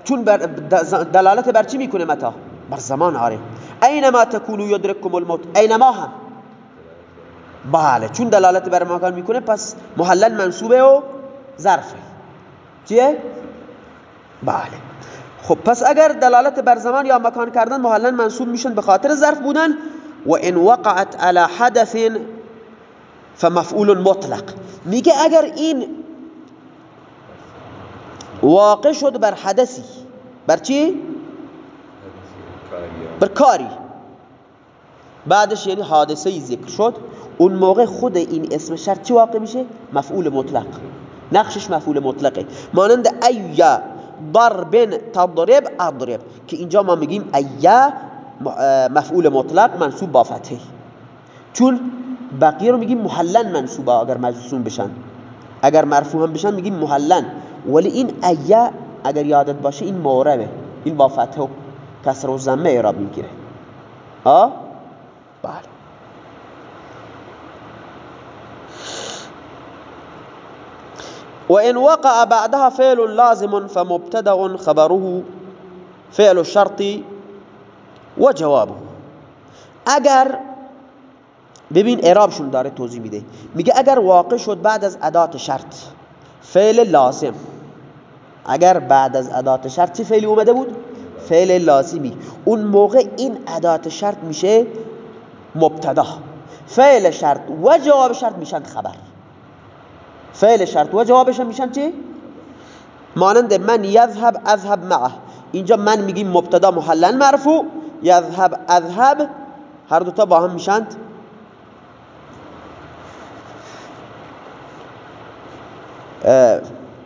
چون دلالت بر چی می‌کنه متا؟ بر زمان آره. اینما تکونو یدرککم الموت؟ اینما هم. بله چون دلالت بر مکان می‌کنه پس محلن منصوبه و ظرفه. چیه؟ بله. خب پس اگر دلالت بر زمان یا مکان کردن محلا منصوب میشن به خاطر ظرف بودن و ان وقعت على حدث فمفعول مطلق. میگه اگر این واقع شد بر حدثی. بر چی؟ بر کاری. بعدش یعنی حادثه ذکر شد. اون موقع خود این اسم شرط چی واقع میشه؟ مفعول مطلق. نقشش مفعول مطلقه. مانند ایا ضرب تضرب اضرب. که اینجا ما میگیم ایا مفعول مطلق منصوب با فتحه. چون بقیه رو میگیم محلن منصوبه اگر مجزوم بشن. اگر مرفوع هم بشن میگیم محلن. ولی این ایا اگر یادت باشه این موربه این با فتح و کسر و زمه اعراب می‌گیره. ها بله. وإن وقع بعدها فعل لازم فمبتدأ خبره فعل الشرط وجوابه اگر ببین اعرابشون داره توضیح میده. میگه اگر واقع شد بعد از ادات شرط فعل لازم. اگر بعد از ادات شرط چه فعلی اومده بود؟ فعل لازمی. اون موقع این ادات شرط میشه مبتدا. فعل شرط و جواب شرط میشن خبر. فعل شرط و جوابش میشن چی؟ مانند من یذهب اذهب معه. اینجا من میگیم مبتدا محلن مرفوع یذهب اذهب هر دوتا با هم میشند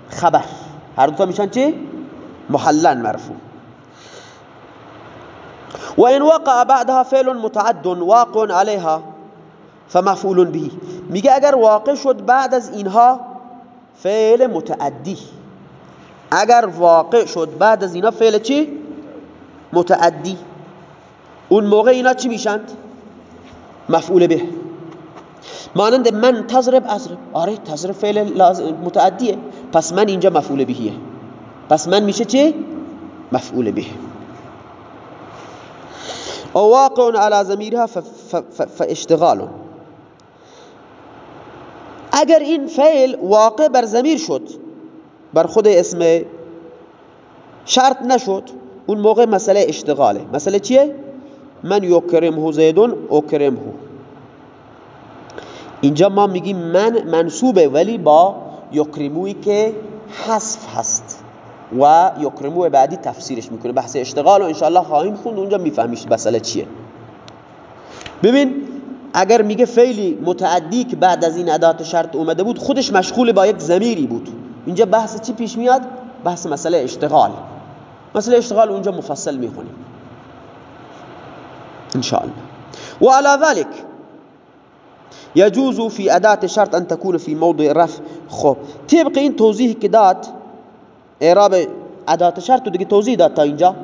خبر. هر دوتا میشن چی؟ محلن مرفوع وإن وقع بعدها فعل متعد واقع عليها فمفعول به. میگه اگر واقع شد بعد از اینها فعل متعدی. اگر واقع شد بعد از اینا فعل چی؟ متعدی. اون موقع اینا چی میشند؟ مفعول به. مانند من تضرب اضرب. آره تضرب فعل متعدیه. پس من اینجا مفعول بهیه پس من میشه چی؟ مفعول به. او واقع على ضمیرها فاشتغال. اگر این فعل واقع بر زمیر شد بر خود اسم شرط نشد اون موقع مسئله اشتغاله. مسئله چیه؟ من یکرمه زیدون اکرمه. اینجا ما میگیم من منصوبه ولی با یکرموی که حذف هست و یکرمو بعدی تفسیرش می‌کنه. بحث اشتغال و انشاءالله خواهیم خوند. اونجا میفهمیش مسئله چیه. ببین اگر میگه فعلی متعدی که بعد از این ادات شرط اومده بود خودش مشغول با یک زمیری بود. اینجا بحث چی پیش میاد؟ بحث مسئله اشتغال. مسئله اشتغال اونجا مفصل می‌خونیم. ان شاء الله وعلى ذلك يجوز في اداه شرط ان تكون في موضع رفع خب طبق این توضیحی که داد اعراب ادات شرط دیگه توضیح داد تا اینجا.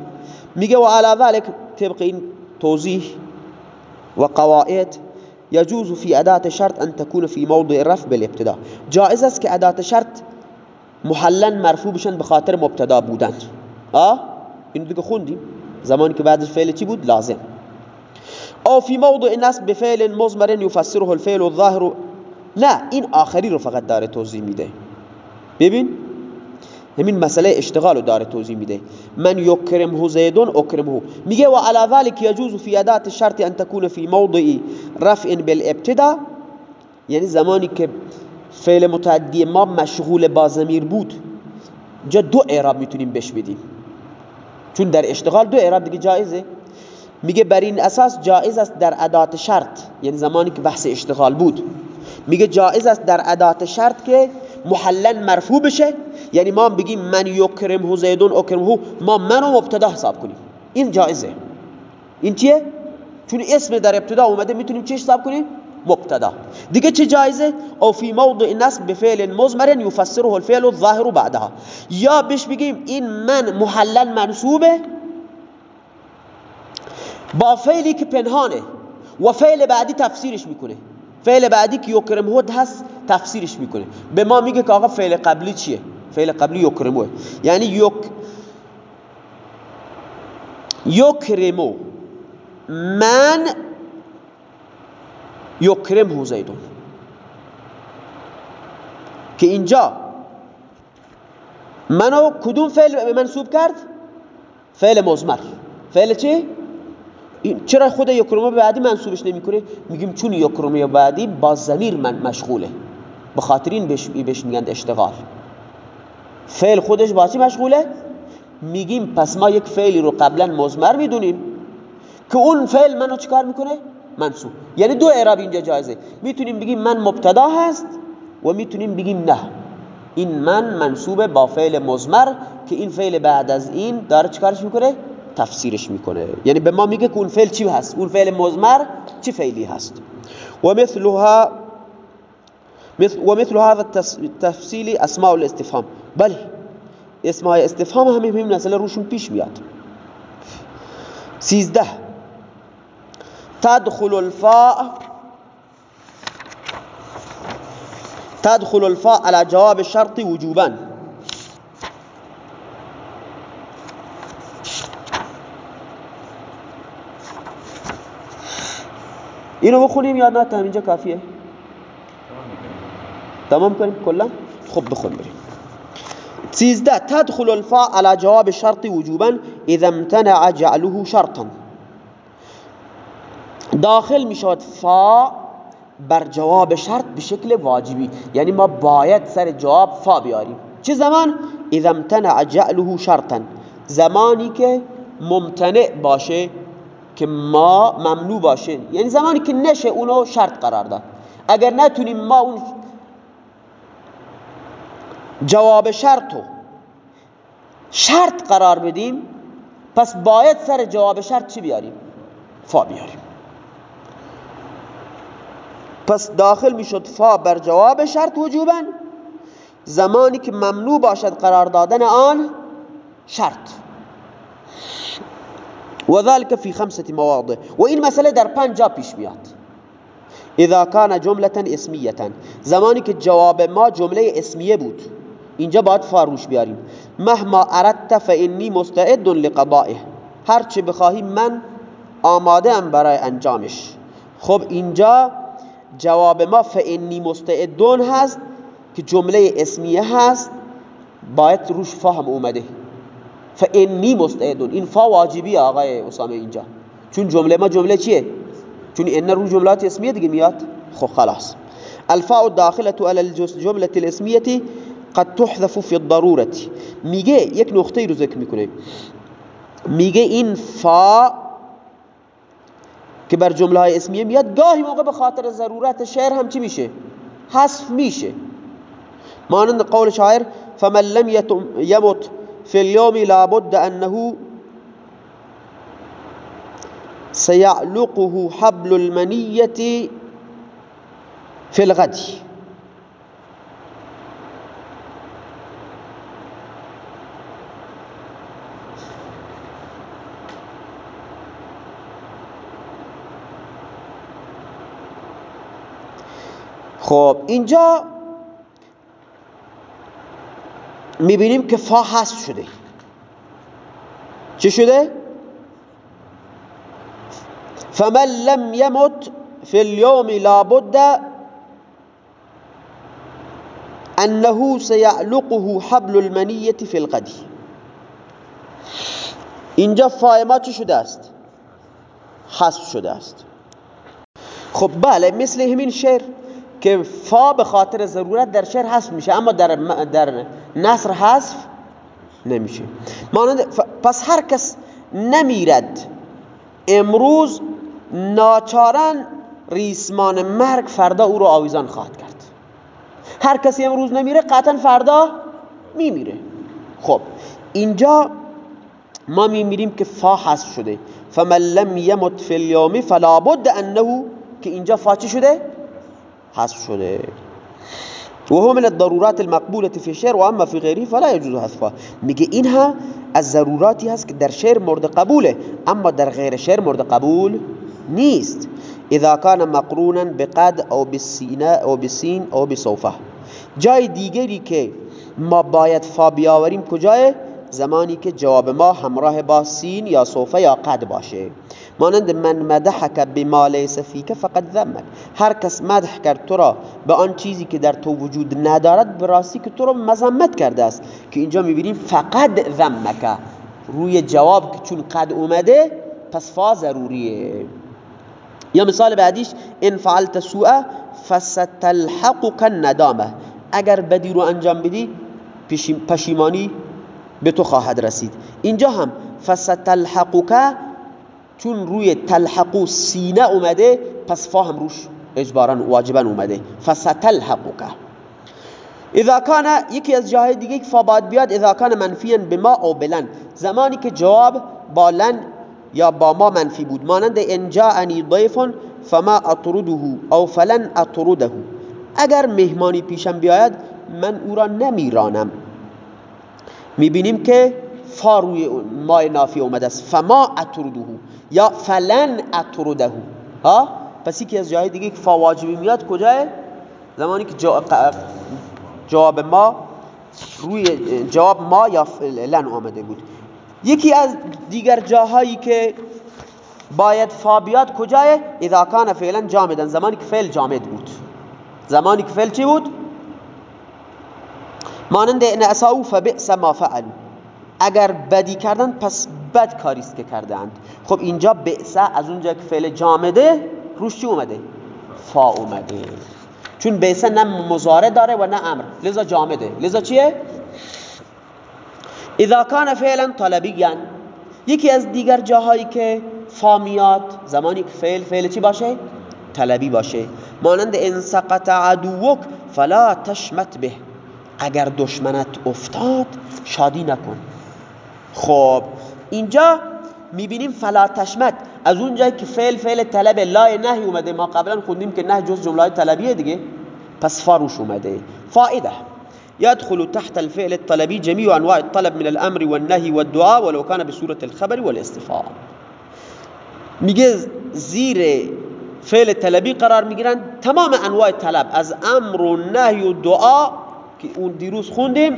میگه و علی ذلك طبق این توضیح و قواعد يجوز في أداة شرط أن تكون في موضع رفع بالابتداء جائز است که ادات شرط محلا مرفوع بشن بخاطر مبتدا بودن. آه؟ اینو دیگه خوندیم. زمانی که بعدش فعل چی بود؟ لازم. او في موضع نصب بفعل مضمر يفسره الفعل الظاهر نه این آخری رو فقط داره توضیح میده. ببین همین مسئله اشتغال رو داره توضیح میده. من یکرمه زیدون اکرمه. میگه و علا ذلك يجوز في ادات الشرط ان تكون في موضع رفع بالابتدا. یعنی زمانی که فعل متعدی ما مشغول با ضمیر بود جا دو اعراب می‌تونیم بش بدیم. چون در اشتغال دو اعراب دیگه جایزه. میگه بر این اساس جایز است در ادات شرط یعنی زمانی که بحث اشتغال بود. میگه جایز است در ادات شرط که محلن مرفوع بشه. یعنی ما بگیم من یکرمه زیدون اکرمه ما منو مبتدا حساب کنیم. این جایزه این چیه؟ چون اسم در ابتدا اومده می‌تونیم چه حساب کنیم؟ مبتدا. دیگه چه جایزه او فی موضع نصب بفعل مضمر یفسره الفعل الظاهر بعدها. یا بش بگیم این من محلل منصوبه با فعلی که پنهانه و فعل بعدی تفسیرش می‌کنه. فعل بعدی که یکرمه هست تفسیرش می‌کنه. به ما میگه که آقا فعل قبلی چیه؟ فعل قبلی یکرمه. یعنی یک یکرمو. من یکرمه زیدون. که اینجا منو کدوم فعل منصوب کرد؟ فعل مزمر فعل چی؟ چرا خود یکرمه بعدی منصوبش نمی‌کنه؟ میگیم چون یکرمه بعدی با ضمیر من مشغوله. به خاطر این بهش میگن اشتغال. فعل خودش با چی مشغوله؟ میگیم پس ما یک فعلی رو قبلا مزمر می‌دونیم که اون فعل منو چیکار می‌کنه؟ منصوب. یعنی دو اعراب اینجا جایزه. می‌تونیم بگیم من مبتدا هست و می‌تونیم بگیم نه. این من منصوب با فعل مزمر که این فعل بعد از این داره چیکارش می‌کنه؟ تفسیرش می‌کنه. یعنی به ما میگه که اون فعل چی هست؟ اون فعل مزمر چی فعلی هست؟ و مثلها مثل و مثل هذا التفصيل اسماء الاستفهام. بله اسماء استفهام همین همین مسئله روشون پیش میاد. سیزده. تدخل الفاء تدخل الفاء على جواب الشرط وجوبا. اینو بخونیم یا نه؟ تا اینجا کافیه؟ تمام کنیم؟ کلا؟ خب بخون بریم. سیزده تدخل الفاء على جواب الشرط وجوبا اذا امتنع جعله شرطا. داخل می‌شود فا بر جواب شرط به شکل واجبی. یعنی ما باید سر جواب فا بیاریم. چه زمان؟ اذا امتنع جعله شرطا. زمانی که ممتنع باشه که ما ممنوع باشه یعنی زمانی که نشه اونو شرط قرار داد. اگر نتونیم ما اون جواب شرطو شرط قرار بدیم پس باید سر جواب شرط چی بیاریم؟ فا بیاریم. پس داخل می‌شد فا بر جواب شرط وجوبا. زمانی که ممنوع باشد قرار دادن آن شرط. و ذلك في خمسة مواضع. و این مسئله در پنج جا پیش میاد اذا كان جمله اسمیه زمانی که جواب ما جمله اسمیه بود اینجا باید فاروش بیاریم. مهما اردت فانی مستعد لقضائه. هر چه بخواهی من آماده ام برای انجامش. خب اینجا جواب ما فانی مستعدون هست که جمله اسمیه هست. باید روش فهم اومده. فانی مستعدون این فا واجبی آقای اسامه اینجا. چون جمله ما جمله چیه؟ چون این رو جملات اسمیه دیگه میاد؟ خب خلاص. الفاء الداخله على الجمله الاسميه قد تحذف في الضروره میگه یک نقطه رو ذکر می‌کنه. میگه این فا که بر جمله های اسمیه میاد گاهی موقع به خاطر ضرورت شعر هم چی میشه؟ حذف میشه. مانند قول شاعر فمن لم يمت في اليوم لابد أنه سيعلقه حبل المنية في الغد. خب اینجا می‌بینیم که فا هست شده. چه شده؟ فمن لم يمت في اليوم لابد انه سيعلقه حبل المنية في الغد اینجا فایما چه شده است؟ حذف شده است. خب بله مثل همین شعر که فا به خاطر ضرورت در شعر حذف میشه اما در در نصر حذف نمیشه. پس هر کس نمیرد. امروز ناچارن ریسمان مرگ فردا او رو آویزان خواهد کرد. هر کسی امروز نمیره قطعا فردا میمیره. خب اینجا ما میمیریم که فا حذف شده. فمن لم یمت فی اليوم فلا بد انه که اینجا فا چی شده؟ حذف شده. وهو من الضرورات المقبولة في الشعر واما في غيره فلا يجوز حذفها. میگه اینها از ضروراتی هست که در شعر مورد قبوله اما در غیر شعر مورد قبول نیست. اذا كان مقرونا بقد او بالسين او بالسين او بصوفه جای دیگری که ما باید فا بیاوریم کجای زمانی که جواب ما همراه با سین یا صوفه یا قد باشه. مانند من مدحک بما لیس فیک فقط ذمک. هر کس مدح کرد تو را به آن چیزی که در تو وجود ندارد به راستی که تو را مذمت کرده است. که اینجا می‌بینیم فقط ذمک. روی جواب که چون قد اومده پس فا ضروریه یا مثال بعدیش ان فعلت سوء فستلحقك الندامه اگر بدی رو انجام بدی پشیمانی به تو خواهد رسید. اینجا هم فستلحقك چون روی تلحقو سینه اومده پس فا هم روش اجبارا واجبا اومده. فستلحقك اذا کان یکی از جاهای دیگه فا باید بیاد اذا کان منفیا بما او بلن زمانی که جواب با لن یا با ما منفی بود. مانند ان جاءنی ضیف فما اطرده او فلن اطرده. اگر مهمانی پیشم بیاید من او را نمیرانم. می‌بینیم که فا روی مای نافی اومده است. فما اطرده. یا فلن اطرده ها؟ پس یکی از جاهای دیگه که فا واجبی میاد کجاه؟ زمانی که جواب ما روی جواب ما یا لن آمده بود. یکی از دیگر جاهایی که باید فا بیاد کجاه؟ اذا کان فعلا جامدن زمانی که فعل جامد بود. زمانی که فعل چی بود؟ مانند ان اساو فبئس ما فعلوا اگر بدی کردن پس بد کاریست که کردند. خب اینجا بئس از اونجا که فعل جامده روش چی اومده؟ فا اومده. چون بئس نه مزاره داره و نه امر. لذا جامده لذا چیه؟ اذا کان فعلا طلبیا. یکی از دیگر جاهایی که فامیات زمانی که فعل فعل چی باشه؟ طلبی باشه. مانند ان سقط عدوک فلا تشمت به. اگر دشمنت افتاد شادی نکن. خب اینجا می‌بینیم فلا تشمت. از اون جایی که فعل فعل طلب لا نهی اومده. ما قبلا خوندیم که نه جز جمله طلبیه دیگه. پس فاروش اومده. فائده يدخل تحت الفعل الطلبي جميع انواع الطلب من الامر والنهي والدعاء ولو كان بصوره الخبر والاستفهام. میگه زیر فعل طلبی قرار می‌گیرن. تمام انواع طلب از امر و نهی و دعا که اون دیروز خوندیم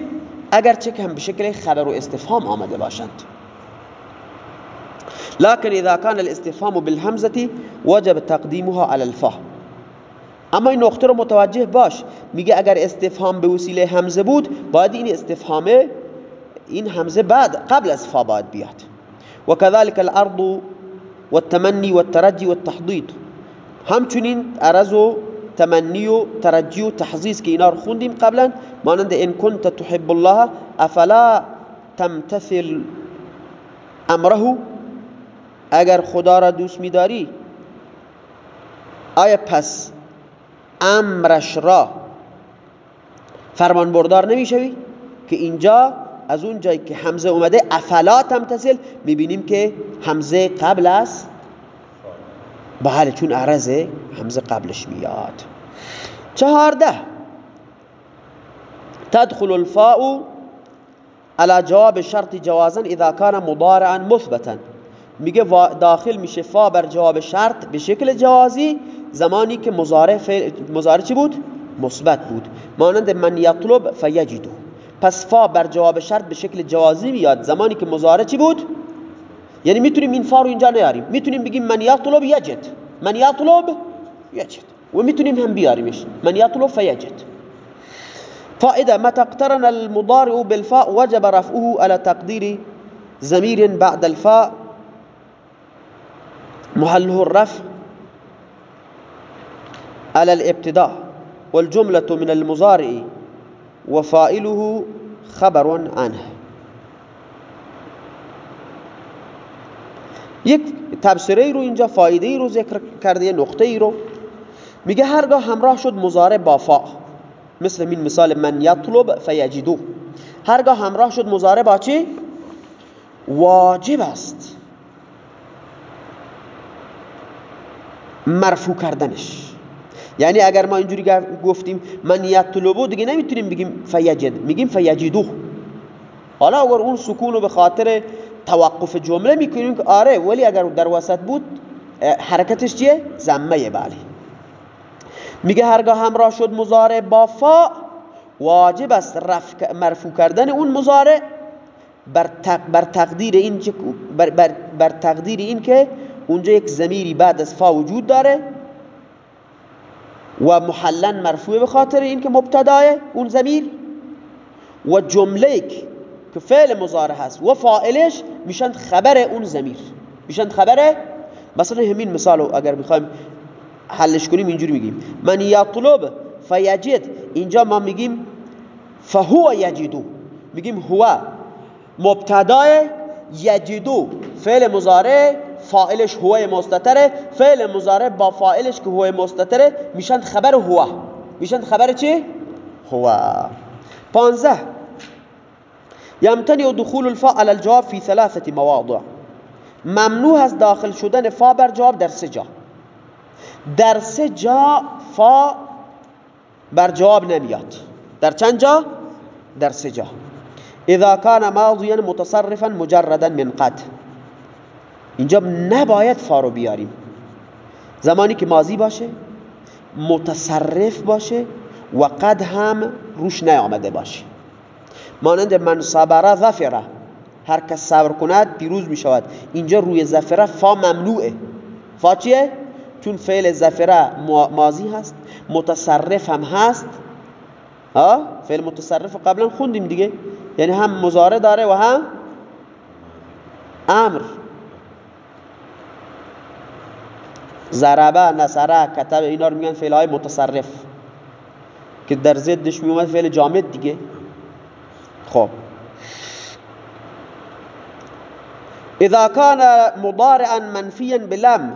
اگرچه که هم به شکل خبر و استفهام آمده باشند. لكن إذا كان الاستفهام بالهمزة وجب تقديمها على الفا أما این نقطه رو متوجه باش میگه اگر استفهام به وسیله همزه بود باید این استفهامه این همزه بعد قبل از فا باید بیاد. وكذلك الأرض والتمني والترجي والتحضيض همچنین عرض و تمنی و ترجی و تحزیز که اینا رو خوندیم قبلا مانند إن كنت تحب الله أفلا تمتثل أمره؟ اگر خدا را دوست میداری آیا پس امرش را فرمان بردار نمی‌شوی؟ که اینجا از اون جایی که حمزه اومده افلا تمتثل می‌بینیم که حمزه قبل است بله چون عرضه حمزه قبلش میاد. چهارده تدخل الفاء على جواب شرط جوازا اذا كان مضارعا مثبتا. میگه داخل میشه فا بر جواب شرط به شکل جوازی. زمانی که مضارع مضارع چی بود؟ مثبت بود. مانند من یطلب فیجدو. پس فا بر جواب شرط به شکل جوازی میاد. زمانی که مزاره چی بود؟ یعنی می‌تونیم این فا رو اینجا نیاریم. می‌تونیم بگیم من یطلب یجد. من یطلب یجد. و می‌تونیم هم بیاریمش. من یطلب فیجد. فائده متى اقترن المضارع بالفاء وجب رفعه على تقدير زمير بعد الفاء. محله الرفع على الابتداء والجملة من المضارع وفائله خبر عنه. یک تبصره رو اینجا فایده ای رو ذکر کرده یه نقطه ای رو. میگه هرگاه همراه شد مضارع با فا مثل این مثال من یطلب فیجدو. هرگاه همراه شد مضارع با چی؟ واجب است. مرفوع کردنش. یعنی اگر ما اینجوری گفتیم من یطلبو دیگه نمی‌تونیم بگیم فیجد. میگیم فیجدو. حالا اگر اون سکون رو به خاطر توقف جمله می‌کنیم که آره ولی اگر در وسط بود حرکتش چیه؟ زمه بله. میگه هرگاه همراه شد مزارع با فا واجب است مرفوع کردن اون مزارع بر, بر تقدیر این بر, بر, بر تقدیر این که اونجا یک زمیری بعد از فا وجود داره و محلا مرفوع به خاطر این که مبتدای اون زمیر و جمله که فعل مضارع هست و فاعلش میشن خبر اون زمیر. میشن خبر مثلا همین مثالو اگر بخوایم حلش کنیم اینجوری میگیم. من یطلب فیجد. اینجا ما میگیم فهو یجدو. میگیم هو. مبتدای یجدو. فعل مضارع فاعلش هو مستتره فعل مضارع با فاعلش که هو مستتره میشن خبر هو میشن خبر چی؟ هو پانزه. یمتنی دخول الفاء على الجواب في ثلاثه مواضع. ممنوع است داخل شدن فا بر جواب در سه جا. در سه جا فا بر جواب نمیاد. در چند جا؟ در سه جا. اذا كان ماضيا متصرفا مجردا من قد اینجا نباید فا رو بیاریم. زمانی که ماضی باشه متصرف باشه و قد هم روش نیامده باشه. مانند من صبره ظفره. هر کس صبر کند پیروز می شود اینجا روی ظفره فا ممنوعه. فا چیه؟ چون فعل ظفره ماضی هست متصرف هم هست. ها فعل متصرف قبلا خوندیم دیگه. یعنی هم مزاره داره و هم امر. ضربه نصره کتب اینا رو میگن فعل های متصرف. که در ضدش میومد فعل جامد دیگه. خب. اذا كان مضارعا منفيا بلم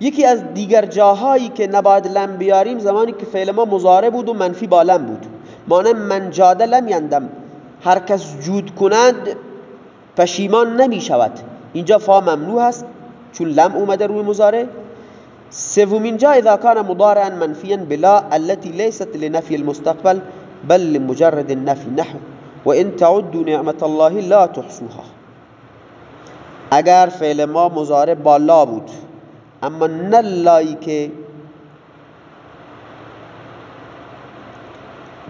یکی از دیگر جاهایی که نباید لم بیاریم زمانی که فعل ما مضارع بود و منفی با لم بود. مانم من جاده لم یندم. هر کس جود کنند پشیمان نمی شود اینجا فا ممنوع هست چون لم اومده روی مضارع. سومین جا اذا كان مضارعا منفيا بلا التي ليست لنفي المستقبل بل لمجرد النفي نحو وان تعدوا نعمت الله لا تحصوها. اگر فعل ما مضارع با لا بود اما نه لایی که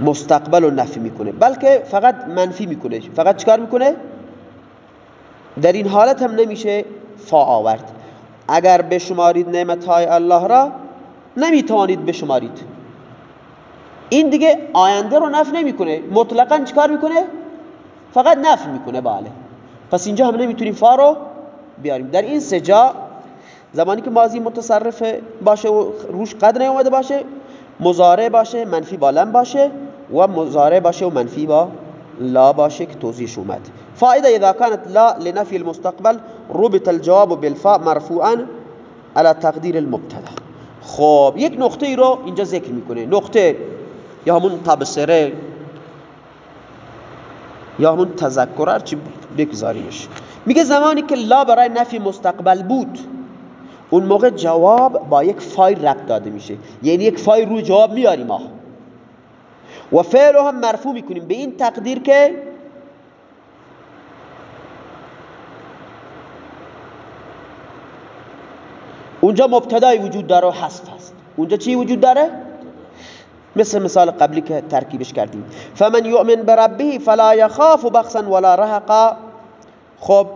مستقبل رو نفی می‌کنه بلکه فقط منفی می‌کنه. فقط چکار می‌کنه؟ در این حالت هم نمیشه فا آورد. اگر بشمارید نعمت های الله را نمی‌توانید بشمارید. این دیگه آینده رو نفی نمی‌کنه. مطلقا چکار می‌کنه؟ فقط نفی می‌کنه. بله. پس اینجا هم نمی‌تونیم فا رو بیاریم. در این سه زمانی که ماضی متصرف باشه و روش قدر نیومده باشه مزارع باشه منفی با لم باشه و مزارع باشه و منفی با لا باشه که توضیحش اومد. فائده اذا كانت لا لنفي المستقبل ربط الجواب بالفاء مرفوعا على تقدیر المبتدا خب یک نقطه ای رو اینجا ذکر می‌کنه. نقطه یا همون تبصره یا همون تذکر چی بگذاریمش؟ میگه زمانی که لا برای نفی مستقبل بود اون موقع جواب با یک فای ربط داده میشه. یعنی یک فای روی جواب میاریم ما و فعل رو هم مرفوع می‌کنیم. به این تقدیر که اونجا مبتدای وجود داره و حذف هست اونجا چی وجود داره؟ مثل مثال قبلی که ترکیبش کردیم. فمن یؤمن بربه فلا یخاف بخسا ولا رهقا. خب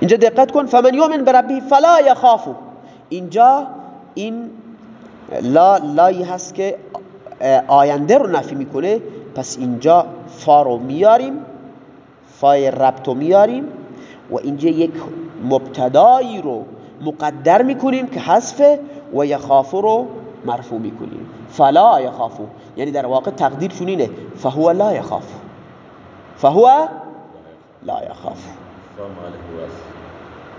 اینجا دقت کن. فمن یؤمن بربه فلا یخاف. اینجا این لا لایی هست که آینده رو نفی می‌کنه. پس اینجا فا رو میاریم فای ربط رو میاریم و اینجا یک مبتدایی رو مقدر می‌کنیم که حذف و یخافو رو مرفوع می‌کنیم. فلا یخافو یعنی در واقع تقدیرشون اینه. فهو لا یخافو فهو لا یخافو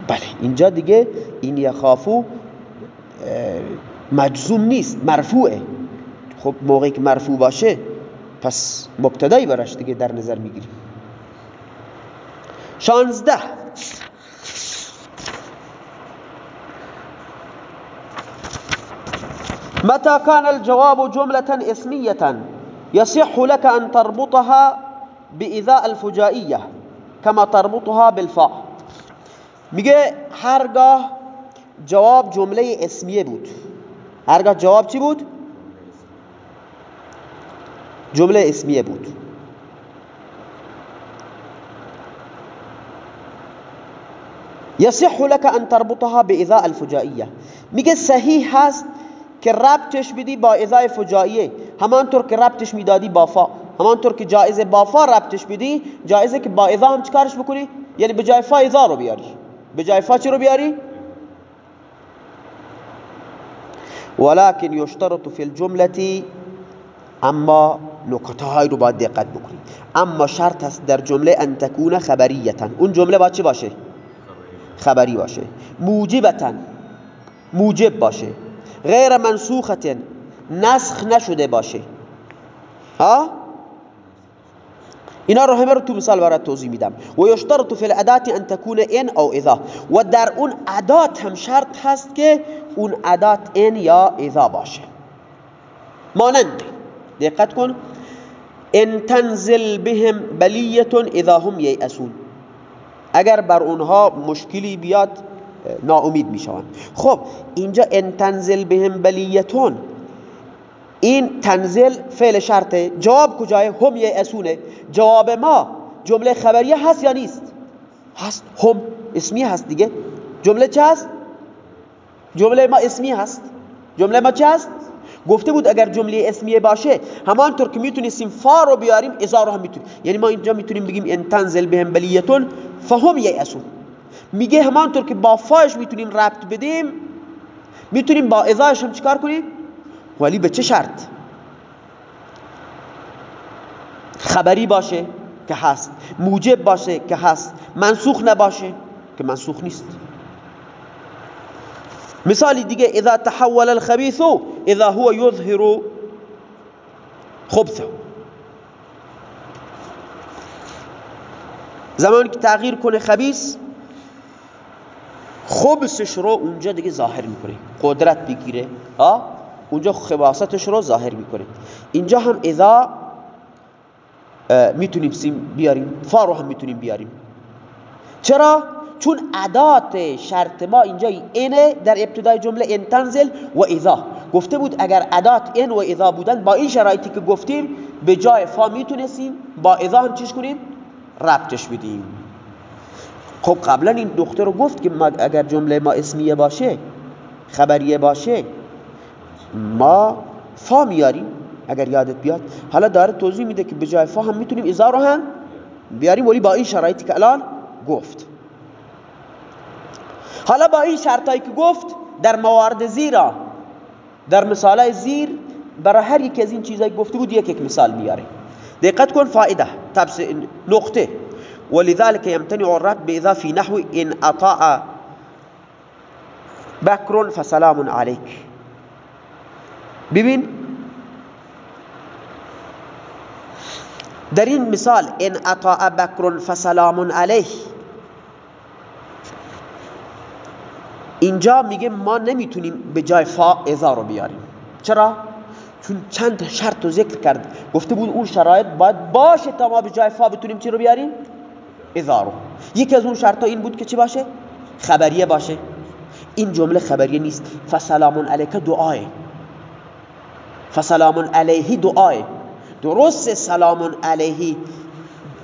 بله اینجا دیگه این یخافو مجزوم نیست مرفوعه. خب موقعی که مرفوع باشه پس مبتدایی براش دیگه در نظر می‌گیریم. شانزده. متى كان الجواب جملة إسمية يصح لك أن تربطها بإذاء الفجائية كما تربطها بالفاء. میگه هرگاه جواب جملة اسمیه بود. هرگاه جواب چی بود؟ جملة اسمیه بود. يصح لك أن تربطها بإذاء الفجائية. میگه صحیح هست؟ که ربطش بدی با اذای فجائیه همانطور که ربطش می‌دادی با فا. همانطور که جایزه با فا ربطش بدی جایزه که با اذا هم چکارش بکنی؟ یعنی به جای فا اذا رو بیاری. به جای فا چی رو بیاری؟ ولكن يشترط في الجملة اما نکته های رو باید دقت بکنید اما شرط هست در جمله ان تکون خبریتا. اون جمله باید چی باشه؟ خبری باشه. موجبتا. موجب باشه. غیر منسوخت نسخ نشده باشه. ها؟ اینا رو همه رو تو مثال برات توضیح میدم. و یشترط فی الادات ان تکون ان او اذا. و در اون ادات هم شرط هست که اون ادات ان یا اذا باشه. مانند دقت کن. ان تنزل بهم بلیه اذا هم ییأسون. اگر بر اونها مشکلی بیاد ناامید می‌شوند. خب اینجا ان تنزل بهم بلیتون. این تنزل فعل شرطه جواب کجای؟ هم اسونه. جواب ما جمله خبریه هست یا نیست؟ هست. هم اسمی هست دیگه. جمله چه هست؟ جمله ما اسمی هست. جمله ما چه هست؟ گفته بود اگر جمله اسمیه باشه همانطور که می‌تونستیم فا رو بیاریم ازا رو هم می‌تونیم. یعنی ما اینجا می‌تونیم بگیم ان تنزل بهم بلیتون فهم ییأسون میگه همانطور که با فاش می‌تونیم ربط بدیم می‌تونیم با ازایش هم چیکار کنیم؟ ولی به چه شرط؟ خبری باشه که هست موجب باشه که هست منسوخ نباشه که منسوخ نیست. مثالی دیگه اذا تحول الخبيث اذا هو يظهر خبثه. زمانی که تغییر کنه خبیث خبثش رو اونجا دیگه ظاهر می‌کنه. قدرت بگیره. اونجا خباستش رو ظاهر می‌کنه. اینجا هم اذا می‌تونیم سیم بیاریم. فا رو هم می‌تونیم بیاریم. چرا؟ چون ادات شرط ما اینجا اینه در ابتدای جمله ان تنزل و اذا. گفته بود اگر ادات این و اذا بودن با این شرایطی که گفتیم به جای فا می‌تونستیم با اذا هم چیش کنیم؟ ربطش بدیم. خب قبلا این دختر رو گفت که اگر جمله ما اسمیه باشه خبریه باشه ما فا میاریم اگر یادت بیاد. حالا داره توضیح میده که به جای فا هم می‌تونیم اذا رو هم بیاریم ولی با این شرایطی که الان گفت. حالا با این شرطایی که گفت در موارد زیرا در مثال زیر برای هر یک از این چیزایی گفته بود یک یک مثال میاره. دقت کن فائده تبس نقطه. ولذلك يمتنع الرد بإذا في نحو إن أطاع بكر فسلام عليك. ببین در مثال ان اطاع بکر فسلام علیه اینجا میگه ما نمی‌تونیم به جای فا اذا رو بیاریم. چرا؟ چون چند شرط رو ذکر کرد. گفته بود اون شرایط باید باشه تا ما به جای فا بتونیم چی رو بیاریم؟ اذا یکی از اون شرط این بود که چی باشه؟ خبریه باشه. این جمله خبریه نیست. فسلام علیک دعای. فسلام علیه دعای. درست سلام علیه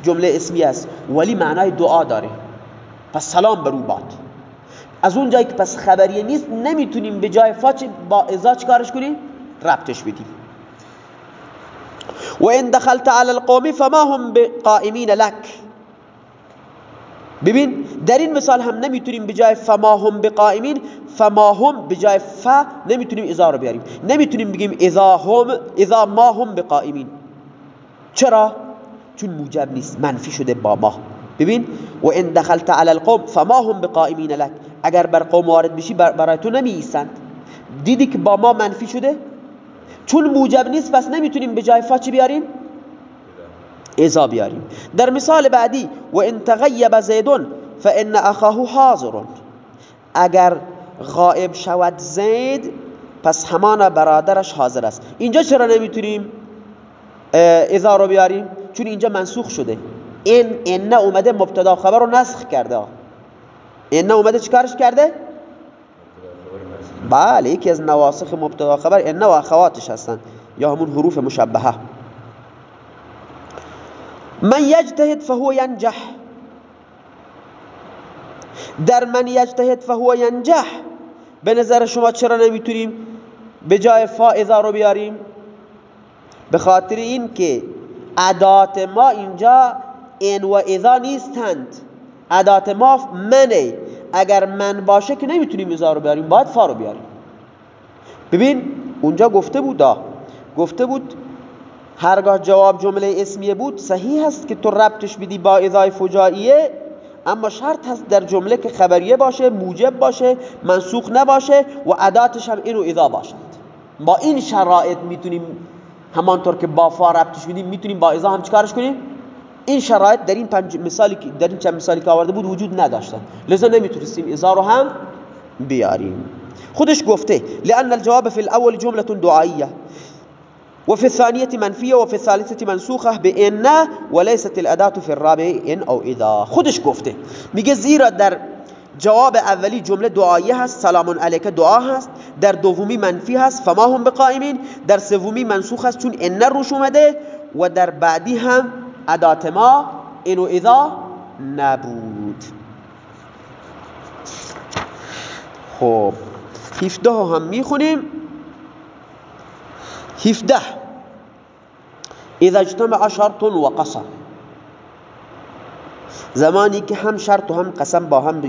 جمله اسمی است. ولی معنای دعا داره. پس سلام بر باد. از اون جایی که پس خبریه نیست نمی‌تونیم به جای فاچ با ازا کارش کنیم؟ ربطش بدیم. و ان دخلت على القوم فما هم بقائمین لك ببین در این مثال هم نمی‌تونیم به جای فما هم بقائمین فما هم به جای ف نمی‌تونیم اذا رو بیاریم. نمی‌تونیم بگیم اذا هم اذا ما هم بقائمین. چرا؟ چون موجب نیست منفی شده با ما. ببین و ان دخلت على القوم فما هم بقائمین لك اگر بر قوم وارد بشی برای تو نمی دیدی که با ما منفی شده؟ چون موجب نیست پس نمی‌تونیم به جای فا چی بیاریم؟ ازا بیاریم. در مثال بعدی و ان تغیب زیدون فان اخاه حاضر. اگر غائب شود زید پس همان برادرش حاضر است. اینجا چرا نمی‌تونیم ازا رو بیاریم؟ چون اینجا منسوخ شده. این ان اومده مبتدا خبر رو نسخ کرده. این اومده چیکارش کرده؟ بله یکی از نواسخ مبتدا خبر ان و اخواتش هستن. یا همون حروف مشبهه. من یجتهد فهو ینجح. در من یجتهد فهو ینجح به نظر شما چرا نمی‌تونیم به جای فائزه رو بیاریم؟ به خاطر این که عدات ما اینجا این و اذا نیستند. عدات ما منه. اگر من باشه که نمی‌تونیم اذا رو بیاریم باید فا رو بیاریم. ببین اونجا گفته بود گفته بود هرگاه جواب جمله اسمیه بود صحیح هست که تو ربطش بدی با اضای فجائیه اما شرط هست در جمله که خبریه باشه موجب باشه منسوخ نباشه و عداتش هم اینو اضا باشد. با این شرایط می‌تونیم همانطور که با فا ربطش بدیم می‌تونیم با اضا هم چکارش کنیم؟ این شرایط در این پنج مثالی در این چند مثالی که آورده بود وجود نداشتن. لذا نمی‌تونستیم اضا رو هم بیاریم. خودش گفته لأن الجواب في الأول جملة دعائية وفي الثانية منفية وفي الثالثة منسوخة بإن وليست الأداة في الرابع إن أو إذا. خودش گفته. میگه زیرا در جواب اولی جمله دعایه هست سلام علیک دعا هست در دومی منفی هست فما هم بقائمین در سومی منسوخ هست چون ان روش اومده و در بعدی هم ادات ما اینو اذا نبود. خب 17 هم می‌خونیم. 17 إذا اجتمع شرط و قسم زمانی که هم شرط هم قسم با هم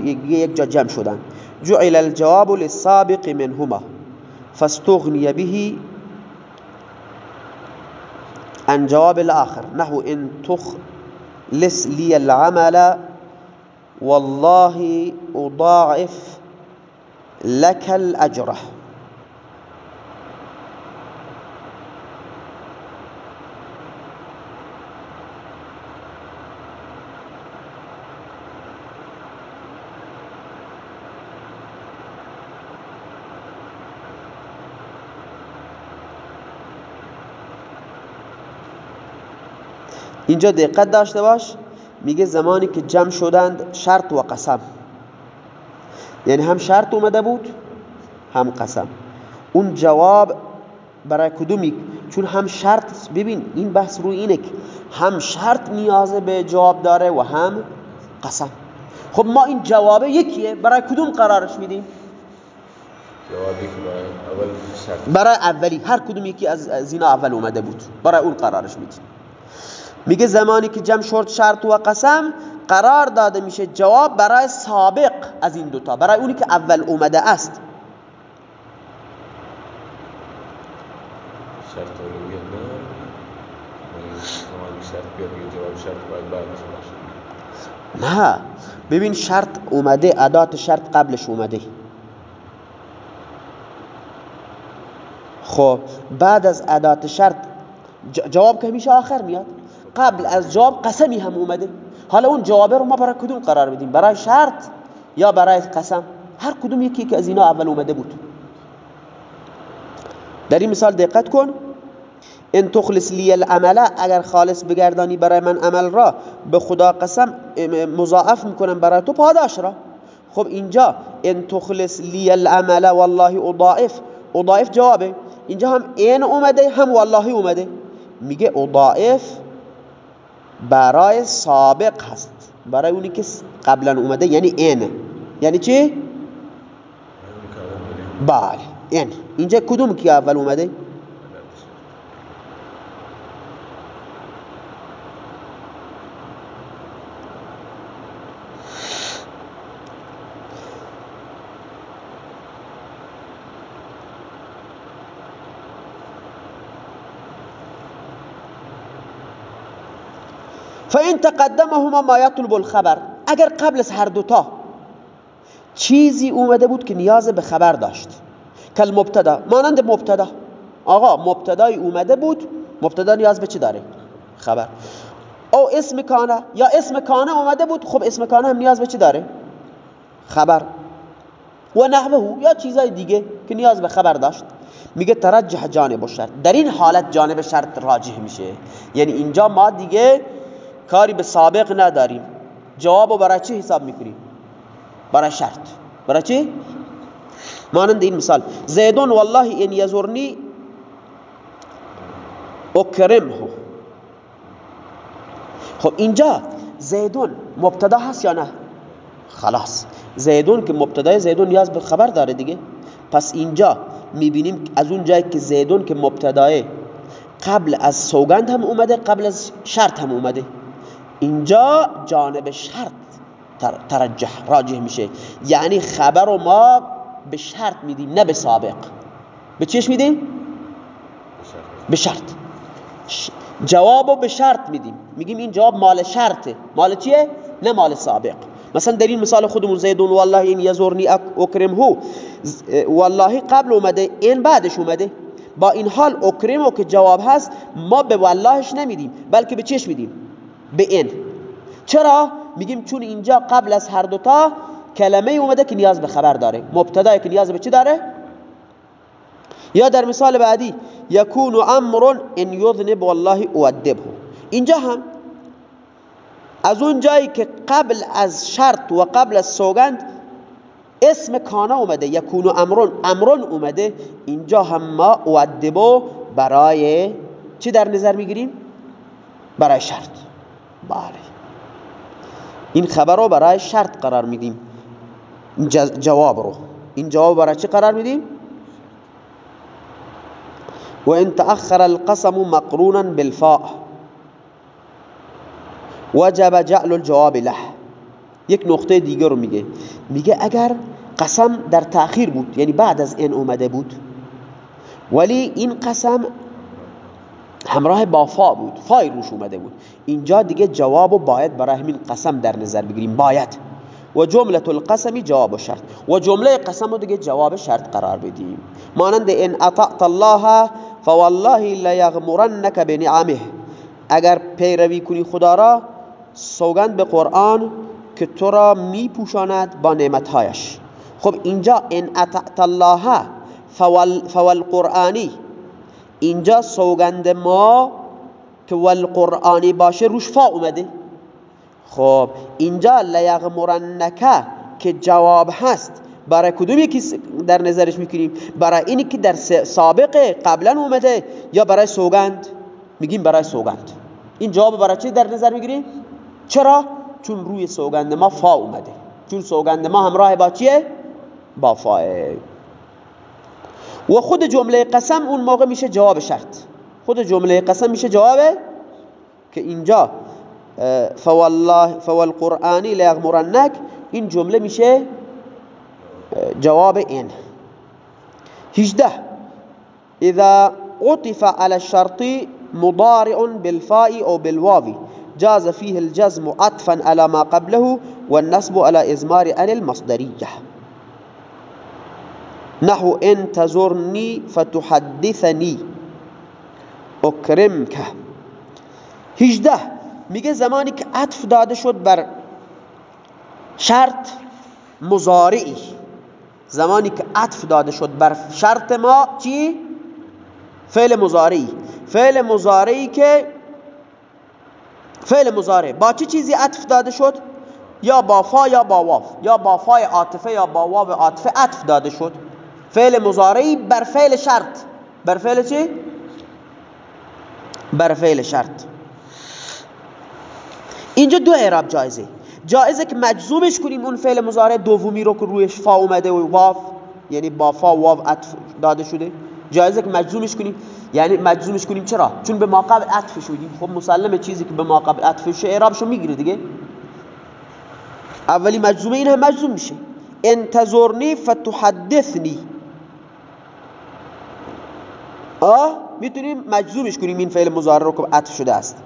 جا جمع شدن. جعل الجواب للسابق منهما. فاستغني به عن جواب الآخر. نحو إن تخلص لي العمل والله أضاعف لك الأجره اینجا دقت داشته باش. میگه زمانی که جمع شدند شرط و قسم. یعنی هم شرط اومده بود هم قسم. اون جواب برای کدومی؟ چون هم شرط ببین این بحث روی اینه که هم شرط نیازه به جواب داره و هم قسم. خب ما این جواب یکیه. برای کدوم قرارش میدیم؟ برای اولی. هر کدوم یکی از زینا اول اومده بود. برای اون قرارش میدیم. میگه زمانی که جمع شرط شرط و قسم قرار داده میشه جواب برای سابق از این دوتا برای اونی که اول اومده است. شرط نه. ببین شرط اومده ادات شرط قبلش اومده. خب بعد از ادات شرط جواب که همیشه آخر میاد. قبل از جواب قسمی هم اومده. حالا اون جوابه رو ما برای کدوم قرار بدیم؟ برای شرط یا برای قسم؟ هر کدوم یکی که از اینا اول اومده بود. در این مثال دقت کن. ان تخلص لی العمل اگر خالص بگردانی برای من عمل را به خدا قسم مضاعف می‌کنم برای تو پاداش را. خب اینجا ان تخلص لی العمل والله اضاعف. اضاعف جوابه. اینجا هم این اومده هم والله اومده. میگه اضائف برای سابق هست برای اونی که قبلا اومده یعنی این یعنی چی؟ بله این اینجا کدوم که اول اومده؟ تقدمهما ما يطلب الخبر. اگر قبل از هر دوتا چیزی اومده بود که نیاز به خبر داشت. کل مبتدا مانند مبتدا. آقا مبتدای اومده بود. مبتدا نیاز به چی داره؟ خبر. او اسم کانه یا اسم کانه اومده بود. خب اسم کانه هم نیاز به چی داره؟ خبر. و نحوه یا چیزای دیگه که نیاز به خبر داشت. میگه ترجح جانب شرط در این حالت جانب شرط راجح میشه. یعنی اینجا ما دیگه کاری به سابق نداریم. جوابو برای چی حساب می‌کنیم برای شرط. برای چی؟ مانند این مثال. زیدون والله این یزورنی اکرمه. خب اینجا زیدون مبتدا هست یا نه؟ خلاص. زیدون که مبتدای زیدون نیاز به خبر داره دیگه. پس اینجا می‌بینیم از اون جایی که زیدون که مبتدای قبل از سوگند هم اومده قبل از شرط هم اومده. اینجا جانب شرط ترجح راجح میشه. یعنی خبر رو ما به شرط میدیم نه به سابق. به چیش میدیم؟ به شرط. جوابو به شرط میدیم. میگیم این جواب مال شرطه. مال چیه؟ نه مال سابق. مثلا در این مثال خودمون زیدون والله این یزورنی اکرم هو والله قبل اومده این بعدش اومده. با این حال اکرمو که جواب هست ما به واللهش نمیدیم بلکه به چیش میدیم؟ به این چرا؟ میگیم چون اینجا قبل از هر دوتا کلمه اومده که نیاز به خبر داره. مبتدا که نیاز به چی داره؟ یا در مثال بعدی یکون امر ان یذنب والله اودبه اینجا هم از اون جایی که قبل از شرط و قبل از سوگند اسم کانه اومده یکون امرون امرون اومده اینجا هم ما اودبو برای چی در نظر می‌گیریم؟ برای شرط. بله. این خبر رو برای شرط قرار میدیم. جواب رو. این جواب برای چی قرار میدیم؟ و ان تأخر القسم مقرونا بالفاء. وجب جعل الجواب له. یک نقطه دیگه رو میگه. میگه اگر قسم در تأخیر بود یعنی بعد از این اومده بود ولی این قسم همراه با فا بود. فای روش اومده بود. اینجا دیگه جوابو باید برای همین قسم در نظر بگیریم. باید. و جمله القسم جواب شرط. و جمله قسم دیگه جواب شرط قرار بدیم. مانند ان اطعت الله فوالله لیغمرنک بنعمه. اگر پیروی کنی خدا را سوگند به قرآن که تو را می پوشاند با نعمتهایش. خب اینجا ان اطعت الله فوال قرآنی اینجا سوگند ما که والقرآنی باشه روش فا اومده. خب اینجا لیغمرنکه که جواب هست. برای کدوم یکی در نظرش می‌کنیم برای اینی که در سابق قبلا اومده یا برای سوگند؟ میگیم برای سوگند. این جواب برای چی در نظر می‌گیریم؟ چرا؟ چون روی سوگند ما فا اومده. چون سوگند ما همراه با چیه؟ با فا. و خود جمله قسم اون موقع میشه جواب شرط. خود جمله قسم میشه جواب که اینجا فوالله فوالقرآنی لیغمرنک این جمله میشه جواب این. هجده اذا عطف على الشرط مضارع بالفاء او بالواو جاز فيه الجزم عطفا على ما قبله والنصب على ازمار عن المصدريه نحو ان تزرني فتحدثني اکرمک. هجده. میگه زمانی که عطف داده شد بر شرط مزارعی زمانی که عطف داده شد بر شرط ما چی؟ فعل مزارعی فعل مزارعی که فعل مزارع با چه چیزی عطف داده شد؟ یا با فا یا با واف یا با فای عاطفه یا با واو عاطفه عطف داده شد. فعل مزارعی بر فعل شرط. بر فعل چی؟ بر فعل شرط. اینجا دو اعراب جایزه. جایزه که مجزومش کنیم اون فعل مضارع دومی رو که رویش فا اومده و واف یعنی با فا و واو عطف داده شده. جایزه که مجزومش کنیم یعنی مجزومش کنیم چرا؟ چون به ماقبل عطف شدیم. خب مسلمه چیزی که به ماقبل عطف شه اعرابشو می‌گیره دیگه. اولی مجزومه این هم مجزوم میشه. انتظرنی فتحدثنی. آه می‌تونیم مجزومش کنیم این فعل مضارع رو که عطف شده است.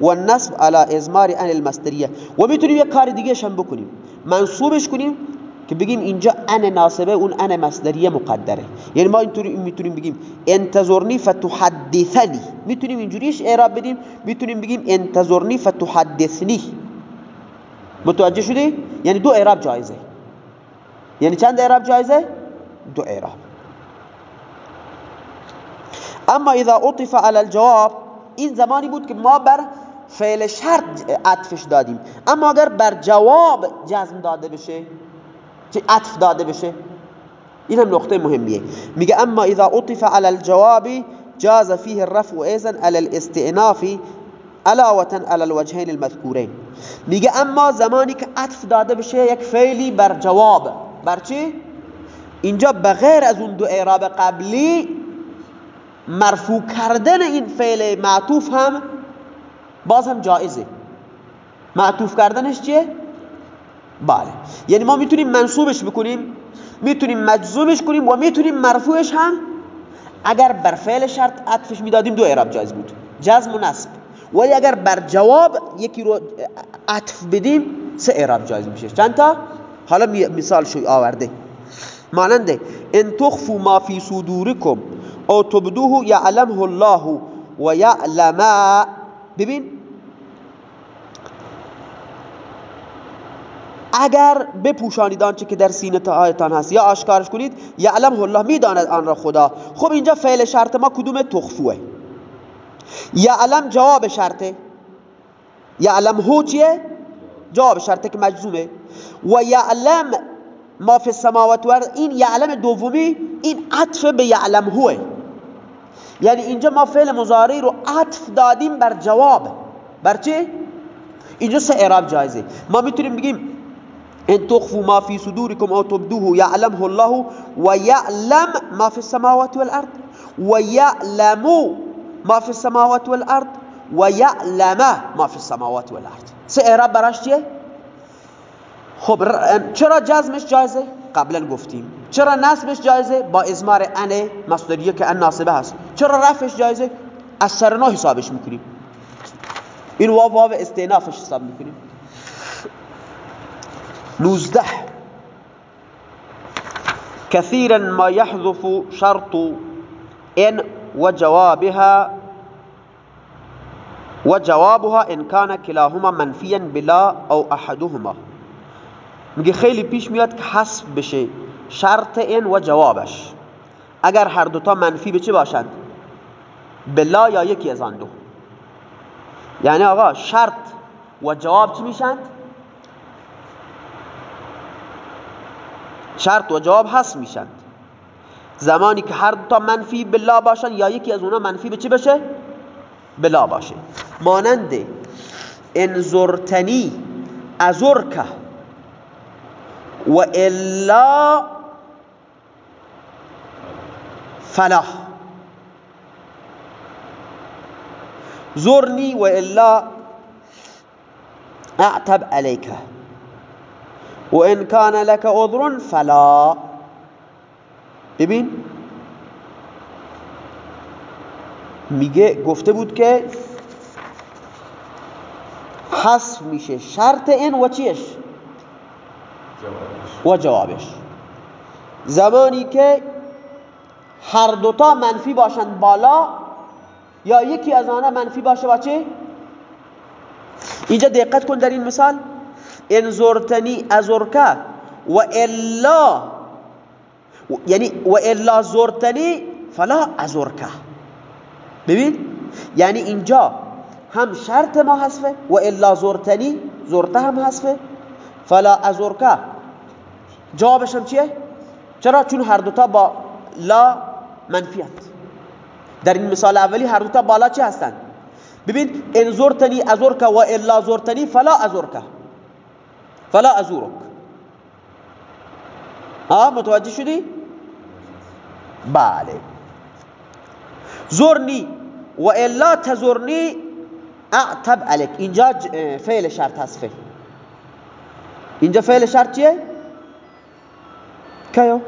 و النصب على ازمار ان المصدریه. و می‌تونیم یک کار دیگه هم بکنیم. منصوبش کنیم که بگیم اینجا ان ناسبه اون ان مصدریه مقدره. یعنی ما اینطوری می‌تونیم بگیم انتظرنی فتحدثنی. می‌تونیم اینجوریش اعراب بدیم می‌تونیم بگیم انتظرنی فتحدثنی. متوجه شدی؟ یعنی دو اعراب جایزه. یعنی چند اعراب جایزه؟ دو اعراب. اما اذا عطف على الجواب این زمانی بود که ما بر فعل شرط عطفش دادیم. اما اگر بر جواب جزم داده بشه چه عطف داده بشه؟ این هم نقطه مهمیه. میگه اما اذا عطف على الجواب جاز فيه الرفع ايضا على الاستئناف علاوه على الوجهين المذكورين میگه اما زمانی که عطف داده بشه یک فعلی بر جواب. بر چی؟ اینجا بغیر از اون دو اعراب قبلی مرفوع کردن این فعل معطوف هم باز هم جایزه. معطوف کردنش چیه؟ بله. یعنی ما می‌تونیم منصوبش بکنیم می‌تونیم مجزومش کنیم و می‌تونیم مرفوعش هم اگر بر فعل شرط عطفش می‌دادیم دو اعراب جایز بود. جزم و نصب. ولی اگر بر جواب یکی رو عطف بدیم سه اعراب جایز میشه. چند تا؟ حالا مثال شوی آورده. ماننده ان تخفوا ما فی صدورکم او تبدوه یعلمه الله و یعلم ببین اگر بپوشانید آنچه که در سینه هایتان هست یا آشکارش کنید یعلمه الله می‌داند آن را خدا. خب اینجا فعل شرط ما کدوم تخفوه یعلم جواب شرطه. یعلم هو چیه؟ جواب شرطه که مجزومه. و یعلم ما فی السماوات و این یعلم دومی این عطف به یعلم هوه. یعنی اینجا ما فعل مضارع رو عطف دادیم بر جواب. بر چه؟ اینجا سه اعراب جایزه. ما می‌تونیم بگیم ان تخفوا ما في صدوركم او تبدوه يعلمه الله ويعلم ما في السماوات والارض ويعلم ما في السماوات والارض ويعلم ما في السماوات والارض. سه اعراب براش چیه؟ خب چرا جزمش جایزه؟ قبلا گفتیم. چرا نصبش جایزه؟ با ازمار ان مصدریه که ان ناصبه هست. چرا رفعش جایزه؟ از سرنا حسابش می‌کنیم. این واو واو استینافش حساب می‌کنیم. نوزده. كثيرا ما يحذف شرط ان وجوابها وجوابها ان كان كلاهما منفيا بلا او احدهما. میگه خیلی پیش میاد که حذف بشه شرط این و جوابش. اگر هر دوتا منفی به چه باشند؟ بلا یا یکی از آن دو. یعنی آقا شرط و جواب چی میشند شرط و جواب هست میشند زمانی که هر دوتا منفی بلا باشن یا یکی از اونا منفی به چی بشه؟ بلا باشه. مانند انظرتنی ازرکه و الا فلا زرني وإلا اعتب عليك. وإن كان لك عذر فلا. ببین میگه گفته بود که حذف میشه. شرط این و چیش؟ و جوابش. زمانی که هر دوتا منفی باشند بالا یا یکی از آنها منفی باشه با چه؟ اینجا دقت کن در این مثال. ان زرتنی ازرکه و الا یعنی و الا زرتنی فلا ازرکه. ببین یعنی اینجا هم شرط ما حذفه و الا زرتنی زرته هم حذفه. فلا ازرکه. جوابش هم چیه؟ چرا؟ چون هر دوتا با لا منفیت. در این مثال اولی هر دوتا بالا چه هستند ببین ان زرتنی ازورک و الا زرتنی فلا ازورک فلا ازورک ها متوجه شدی؟ بله. زرنی و الا تزرنی اعتب عليك اینجا فعل شرط هست اینجا فعل شرط چیه؟ کیو؟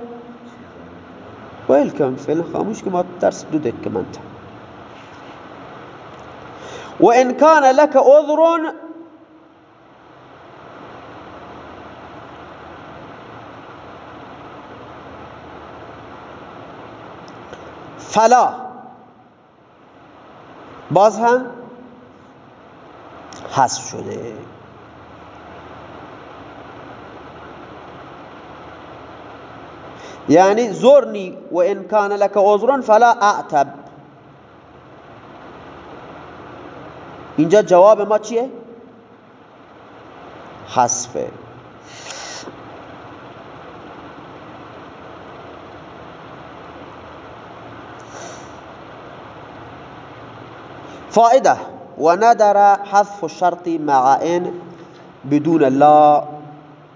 ويلكم فعل خاموش که ما درس دو دقیقه منت وإن كان لك عذر فلا. باز هم حذف شده. یعنی زرنی و ان کان لك عذر فلا أعتب. اینجا جواب ما چیه حذفه. فائدة. وندر حذف الشرط مع إن بدون لا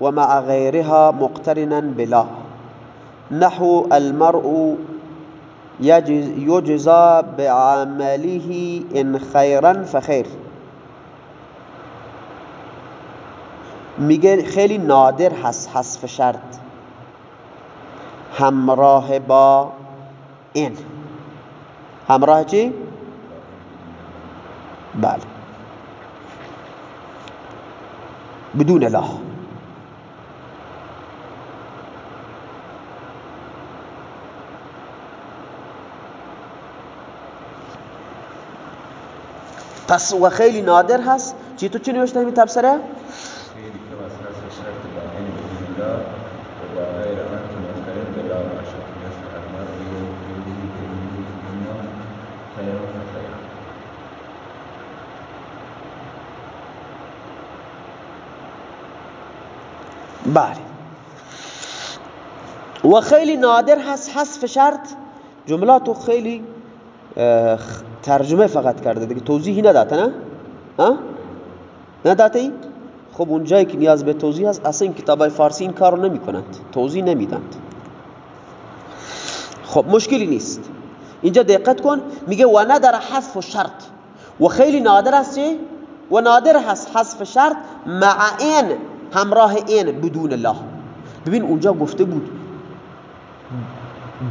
ومع غيرها مقترنا بلا. نحو المرء يجزى بعمله إن خيرا فخير میگه خیلی نادر هست حذف شرط. همراه با این همراه چی؟ بله. بدون لا. پس و خیلی نادر هست چی تو چی نوشته همی تبصره؟ بله و خیلی نادر هست حذف شرط جملاتو خیلی ترجمه فقط کرده دیگه توضیحی نداده نه؟ ها؟ نداده ای؟ خب اونجایی که نیاز به توضیح هست اصلا این کتابای فارسی این کارو نمی کنند توضیح نمیدند. خب مشکلی نیست. اینجا دقت کن میگه و ندر حذف شرط و خیلی نادر است چه و نادر هست حذف شرط مع این همراه این بدون الله ببین اونجا گفته بود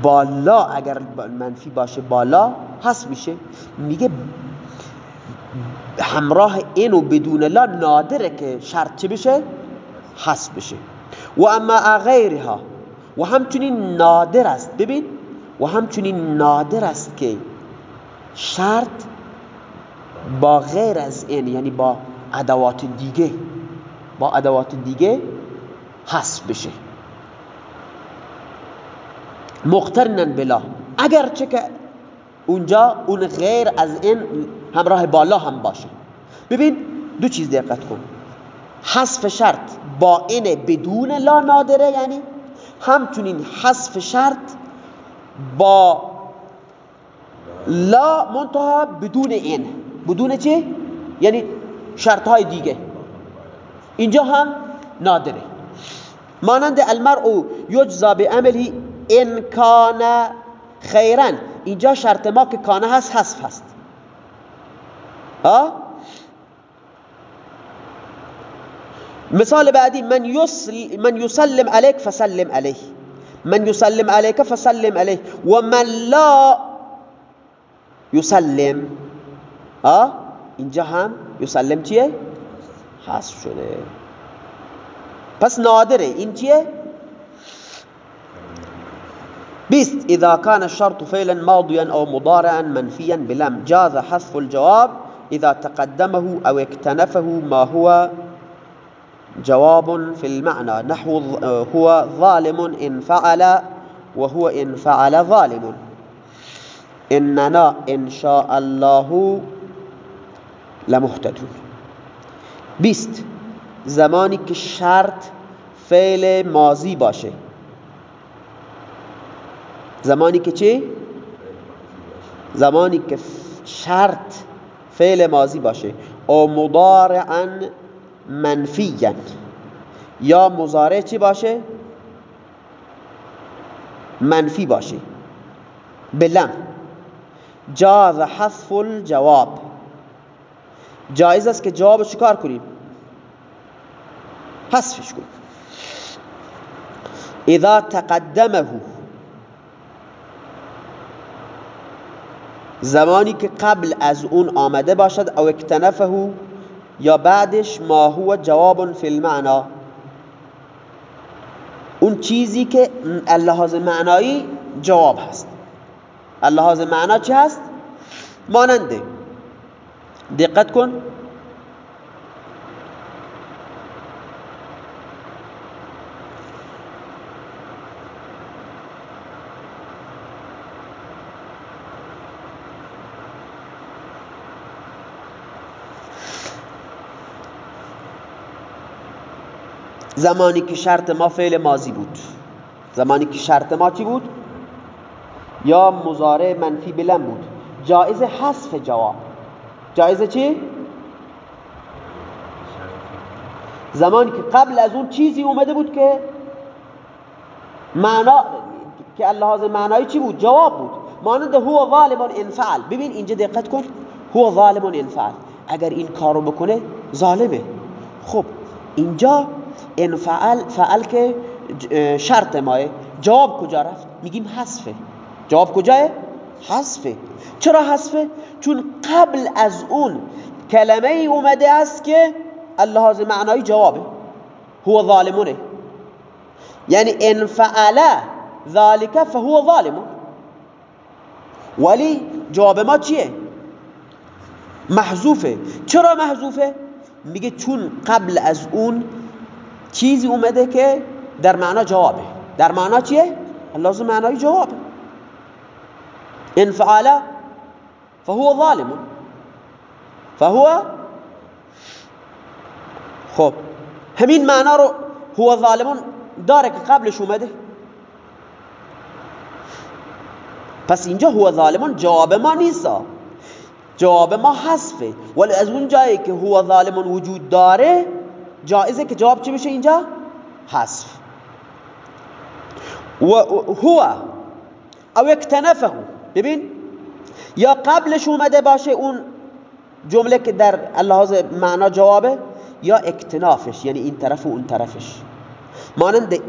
بالا اگر منفی باشه بالا هست میشه. میگه همراه و بدون لا نادره که شرط چه بشه؟ حس بشه. و اما غیرها و همچنین نادر است. ببین و همچنین نادر است که شرط با غیر از این یعنی با ادوات دیگه با ادوات دیگه حس بشه. مقترنن بلا. اگرچه که اونجا اون غیر از این همراه بالا هم باشه. ببین دو چیز دقت کن. حذف شرط با این بدون لا نادره یعنی همچنین حذف شرط با لا منتها بدون این. بدون چه؟ یعنی شرط های دیگه. اینجا هم نادره. مانند المرء یجزا به عملی ان کان خیرا اینجا شرط ما که کانه هست حذف هست. ها مثال بعدی من یسل من یسلم علیک فسلم علیه. من یسلم علیک فسلم علیه. و من لا یسلم. ها اینجا هم یسلم چیه؟ حذف شده. پس نادره. این چیه؟ بيست. إذا كان الشرط فعلا ماضيا أو مضارعا منفيا بلم جاز حذف الجواب إذا تقدمه أو اكتنفه ما هو جواب في المعنى. نحو هو ظالم إن فعل وهو إن فعل ظالم. إننا إن شاء الله لمهتدون. بيست. زمانی که شرط فعل ماضی باشه. زمانی که چی؟ زمانی که شرط فعل ماضی باشه. او مضارعا منفیا. یا مضارع چی باشه؟ منفی باشه. بلم. جاز حذف الجواب. جایز است که جواب چیکار کنیم؟ حذفش کنیم. اذا تقدمه زمانی که قبل از اون آمده باشد او اکتنفه یا بعدش ما هو جواب فی المعنا اون چیزی که اللحاظ معنایی جواب هست. اللحاظ معنا چی هست؟ ماننده. دقت کن. زمانی که شرط ما فعل ماضی بود. زمانی که شرط ما چی بود؟ یا مزارع منفی بلن بود. جایز حذف جواب. جایز چی؟ زمانی که قبل از اون چیزی اومده بود که معنا که اللحاظ معنایی چی بود؟ جواب بود. مانند هو ظالم انفعل. ببین اینجا دقت کن. هو ظالم انفعل. اگر این کارو بکنه ظالمه. خب اینجا انفعل فعل که شرط ماه. جواب کجا رفت؟ میگیم حذفه. جواب کجاه؟ حذفه. چرا حذفه؟ چون قبل از اون کلمه ای اومده است که اللحاظ معنایی جوابه. هو ظالمونه. یعنی ان فعل ذالک فهو ظالم. ولی جواب ما چیه؟ محذوفه. چرا محذوفه؟ میگه چون قبل از اون چیزی اومده که در معنا جوابه. در معنا چیه؟ لازم معنای جوابه ان فعل فهو ظالم. فهو خب همین معنا رو هو ظالمون داره که قبلش اومده. پس اینجا هو ظالمون جواب ما نیست. جواب ما حذفه. ولی از اون جایی که هو ظالمون وجود داره جایزه که جواب چی بشه اینجا؟ حذف. و هو او اکتنفه. ببین یا قبلش اومده باشه اون جمله که در اللحاظ معنا جوابه یا اکتنافش یعنی این طرف و اون طرفش. مانند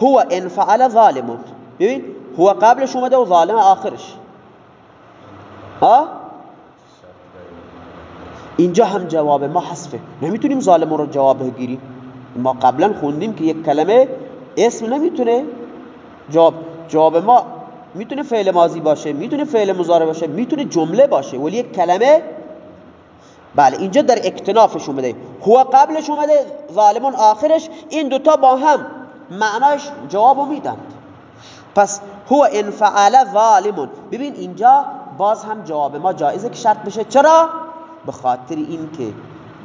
هو انفعل ظالمون ببین هو قبلش اومده و ظالم آخرش. ها؟ اینجا هم جواب ما حذفه. نمی‌تونیم ظالم رو جواب بگیریم. ما قبلا خوندیم که یک کلمه اسم نمی‌تونه جواب جواب ما می‌تونه فعل ماضی باشه می‌تونه فعل مضارع باشه می‌تونه جمله باشه ولی یک کلمه بله اینجا در اکتنافش اومده. هو قبلش اومده ظالمون آخرش. این دوتا با هم معناش جوابو میدن. پس هو انفعل ظالمون. ببین اینجا باز هم جواب ما جایزه که شرط بشه. چرا؟ به خاطر اینکه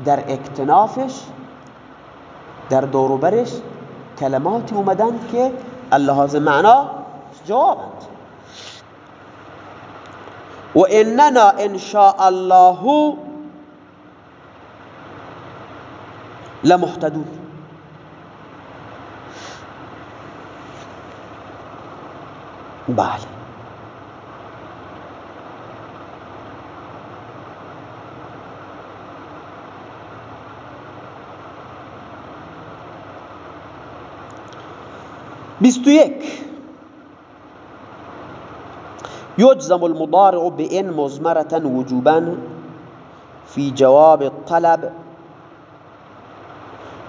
در اکتنافش در دوروبرش کلماتی اومدند که اللحاظ معنا جوابند. و اننا ان شاء الله لمحتدون بله. بیست یک. يجزم المضارع بإن مزمرة وجوبا في جواب الطلب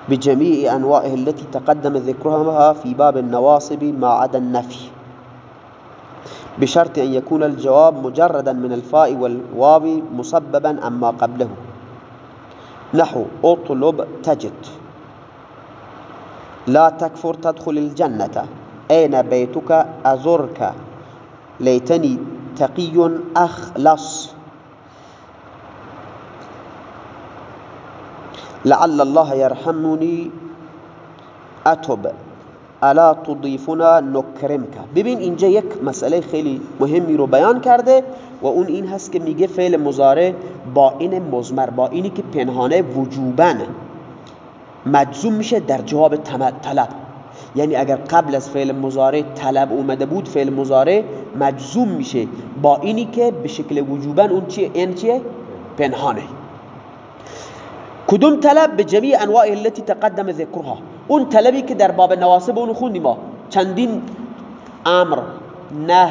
بجميع أنواعه التي تقدم ذكرها في باب النواصب ما عدا النفي بشرط أن يكون الجواب مجردا من الفاء والواو مسببا أما قبله. نحو اطلب تجد. لا تكفر تدخل الجنة. أين بيتك؟ أزرك. ليتني تقي أخلص. لعل الله يرحمني. أتب الا تضیفنا نکرمک ببین اینجا یک مسئله خیلی مهمی رو بیان کرده و اون این هست که میگه فعل مزاره با این مزمر با اینی که پنهانه وجوبن. مجزوم میشه در جواب طلب. یعنی اگر قبل از فعل مزاره طلب اومده بود فعل مزاره مجزوم میشه. با اینی که به شکل وجوبن اون چیه؟ این چیه؟ پنهانه. کدوم طلب؟ به جمیع انواع التي تقدم ذکرها. اون طلبی که در باب نواسب اون خوندیم ما. چندین امر نه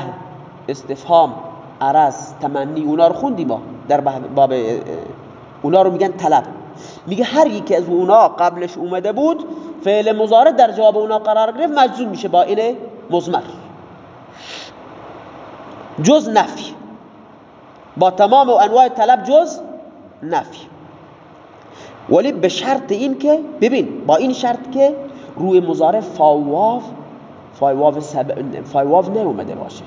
استفهام عرض تمنی اونا رو خوندیم ما. در باب اونا رو میگن طلب. میگه هر یکی از اونا قبلش اومده بود فعل مضارع در جواب اونا قرار گرفت مجزوم میشه با این مضمر جز نفی. با تمام انواع طلب جز نفی. ولی به شرط این که ببین با این شرط که روی مضارع فاواف فایواف سب... فایواف اومده باشه.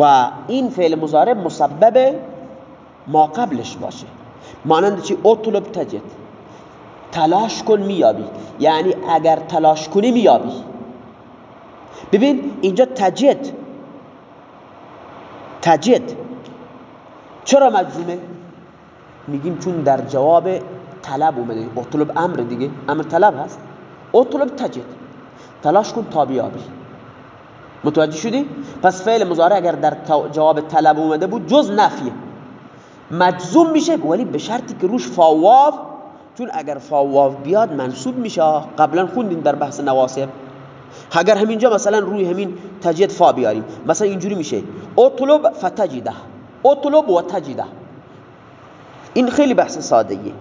و این فعل مضارع مسبب ما قبلش باشه. مانند چی؟ اطلب تجد تلاش کن میابی یعنی اگر تلاش کنی میابی ببین اینجا تجد. تجد. چرا مجزومه؟ میگیم چون در جواب طلب اومده. اطلب امر دیگه. امر طلب هست. اطلب تجد. تلاش کن تا بیابی. متوجه شدی؟ پس فعل مضارع اگر در جواب طلب اومده بود جز نفیه. مجزوم میشه ولی به شرطی که روش فاواف چون اگر فاواف بیاد منصوب میشه. قبلا خوندیم در بحث نواسب. اگر همینجا مثلا روی همین تجید فا بیاریم مثلا اینجوری میشه. اطلب فتجده. اطلب و تجده. این خیلی بحث ساده ایه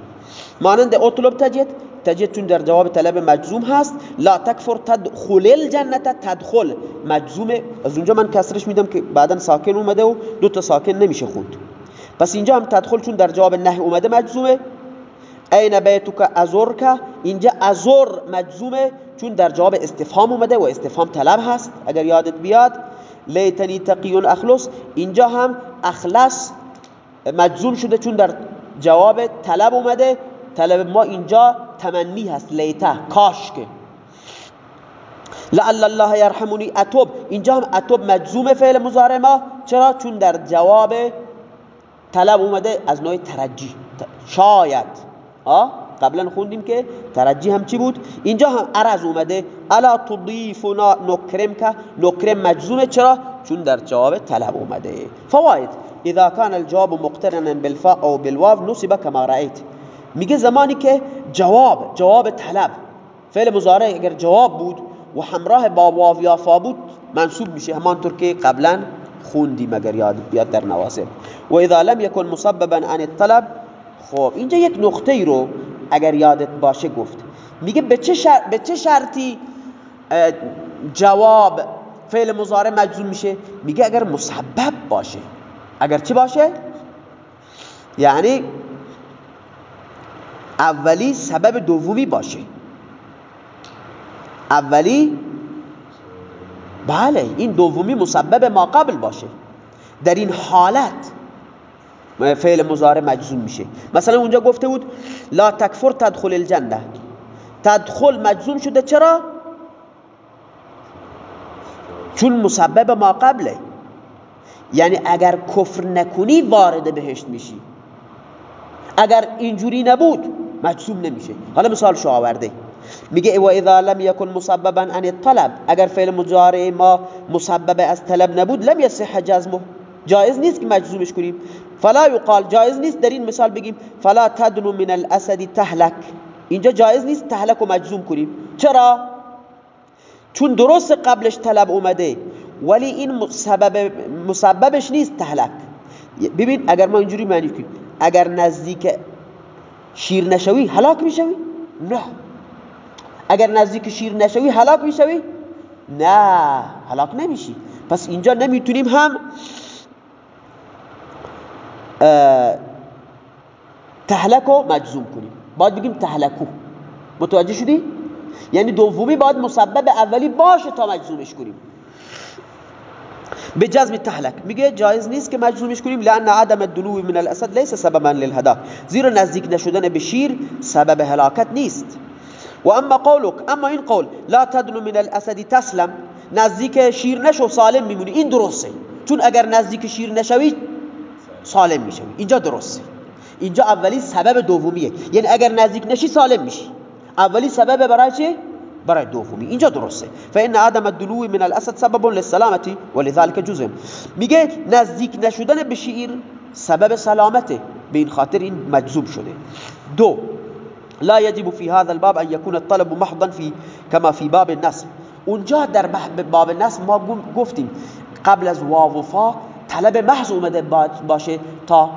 مانند اطلب تجد تجد چون در جواب طلب مجزوم هست. لا تکفر تدخل الجنت تدخل. مجزومه از اونجا من کسرش میدم که بعدا ساکن اومده و دو تا ساکن نمیشه خود پس اینجا هم تدخل چون در جواب نه اومده مجزومه. این بیتک ازرک اینجا ازر مجزومه چون در جواب استفهام اومده و استفهام طلب هست. اگر یادت بیاد لیتنی تقیون اخلص اینجا هم اخلص مجزوم شده چون در جواب طلب اومده. طلب ما اینجا تمنی هست لیته کاش که. لعل الله یرحمونی اتوب. اینجا هم اتوب مجزوم فعل مضارع ما. چرا؟ چون در جواب طلب اومده از نوع ترجی. شاید. آه قبلا خوندیم که ترجی هم چی بود؟ اینجا هم عرض اومده. الا تضیفنا نکرم که نکرم مجزومه. چرا؟ چون در جواب طلب اومده. فواید. اذا كان الجواب مقترنا بالفاء او بالواو نصب كما رأيت میگه زمانی که جواب جواب طلب. فعل مضارع اگر جواب بود و همراه با واو یا فا بود منصوب میشه. همانطور که قبلا خوندیم اگر یاد بیاد در نواسب و اذا لم يكن مسببا عن الطلب خب اینجا یک نقطه ای رو اگر یادت باشه گفت. میگه به چه, شر... به چه شرطی جواب فعل مضارع مجزوم میشه؟ میگه اگر مسبب باشه. اگر چه باشه؟ یعنی اولی سبب دومی باشه. اولی بله این دومی مسبب ما قبل باشه. در این حالت فعل مضارع مجزوم میشه. مثلا اونجا گفته بود لا تکفر تدخل الجنه تدخل مجزوم شده چرا؟ چون مسبب ما قبله. یعنی اگر کفر نکنی وارد بهشت میشی. اگر اینجوری نبود مجزوم نمیشه. حالا مثال شو آورده. میگه و اذا لم يكن مسببا عن الطلب. اگر فعل مضارع ما مسبب از طلب نبود لم يصح جزمه. جایز نیست که مجزومش کنیم. فلا يقال جایز نیست. در این مثال بگیم فلا تدنو من الاسد تهلك اینجا جایز نیست تهلك و مجزوم کنیم. چرا؟ چون درست قبلش طلب اومده ولی این سبب مسببش نیست تهلک. ببین اگر ما اینجوری معنی کنیم اگر نزدیک شیر نشوی هلاک می‌شوی؟ نه. اگر نزدیک شیر نشوی هلاک می‌شوی؟ نه. هلاک نمیشی. پس اینجا نمی‌تونیم هم تهلک و مجزوم کنیم. باید بگیم تهلکو. متوجه شدی؟ یعنی دومی باید مسبب اولی باشه تا مجزومش کنیم. به جزم تهلک. میگه جایز نیست که مجزومش کنیم. لان عدم الدنو من الاسد ليس سببا للهدا زیرا نزدیک نشدن به شیر سبب هلاکت نیست. و اما قولک. اما این قول. لا تدنو من الاسد تسلم. نزدیک شیر نشو سالم میمونی. این درسته. چون اگر نزدیک شیر نشوی سالم می‌شوی اینجا درسته. اینجا اولی سبب دومیه. یعنی اگر نزدیک نشی سالم میشی. اولی سبب برای چه برای دومی. اینجا درسته. فان عدم الدلو من الاسد سبب للسلامه ولذلك جزء. میگه نزدیک نشدن به شیر سبب سلامته. به این خاطر این مجذوب شده. دو لا يجب في هذا الباب ان يكون الطلب محضا في كما في باب النصب. اونجا در باب النصب ما گفتیم قبل از واو و فا طلب محض اومده باشه تا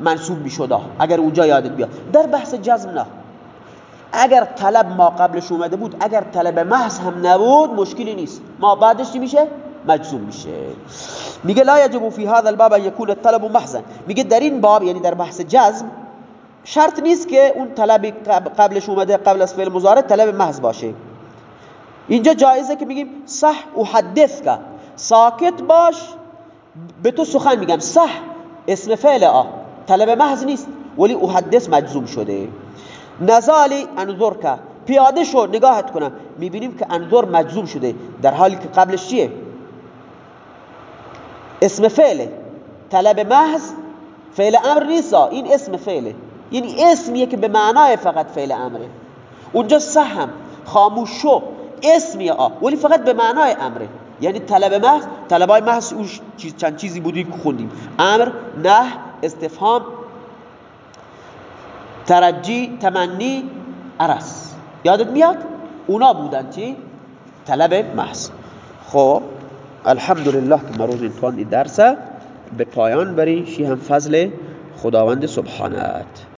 منصوب می‌شده اگر اونجا یادت بیاد. در بحث جزم نه. اگر طلب ما قبلش اومده بود اگر طلب محض هم نبود مشکلی نیست. ما بعدش میشه؟ مجزوم میشه. میگه لا یجب فی هذا الباب ان يكون الطلب محضا. میگه در این باب یعنی در بحث جزم شرط نیست که اون طلب قبلش اومده قبل از فعل مضارع طلب محض باشه. اینجا جایزه که میگیم صح و حدث که ساکت باش به تو سخن میگم. صح اسم فعل آ. طلب محض نیست. ولی احدث مجزوم شده. نزالی انظر که پیاده شو نگاهت کنم. می‌بینیم که انظر مجزوم شده. در حالی که قبلش چیه؟ اسم فعله طلب محض فعل امر نیست. این اسم فعله. یعنی اسمیه که به معنای فقط فعل امره. اونجا سهم خاموش شو اسمیه آ. ولی فقط به معنای امره. یعنی طلب محض طلبای محض اون چیز چند چیزی بودی که خوندیم. امر نه استفهام ترجی تمنی عرس یادت میاد؟ اونا بودن چی؟ طلب محض. خب الحمدلله که مروز این درس به پایان بری شی هم فضل خداوند سبحانت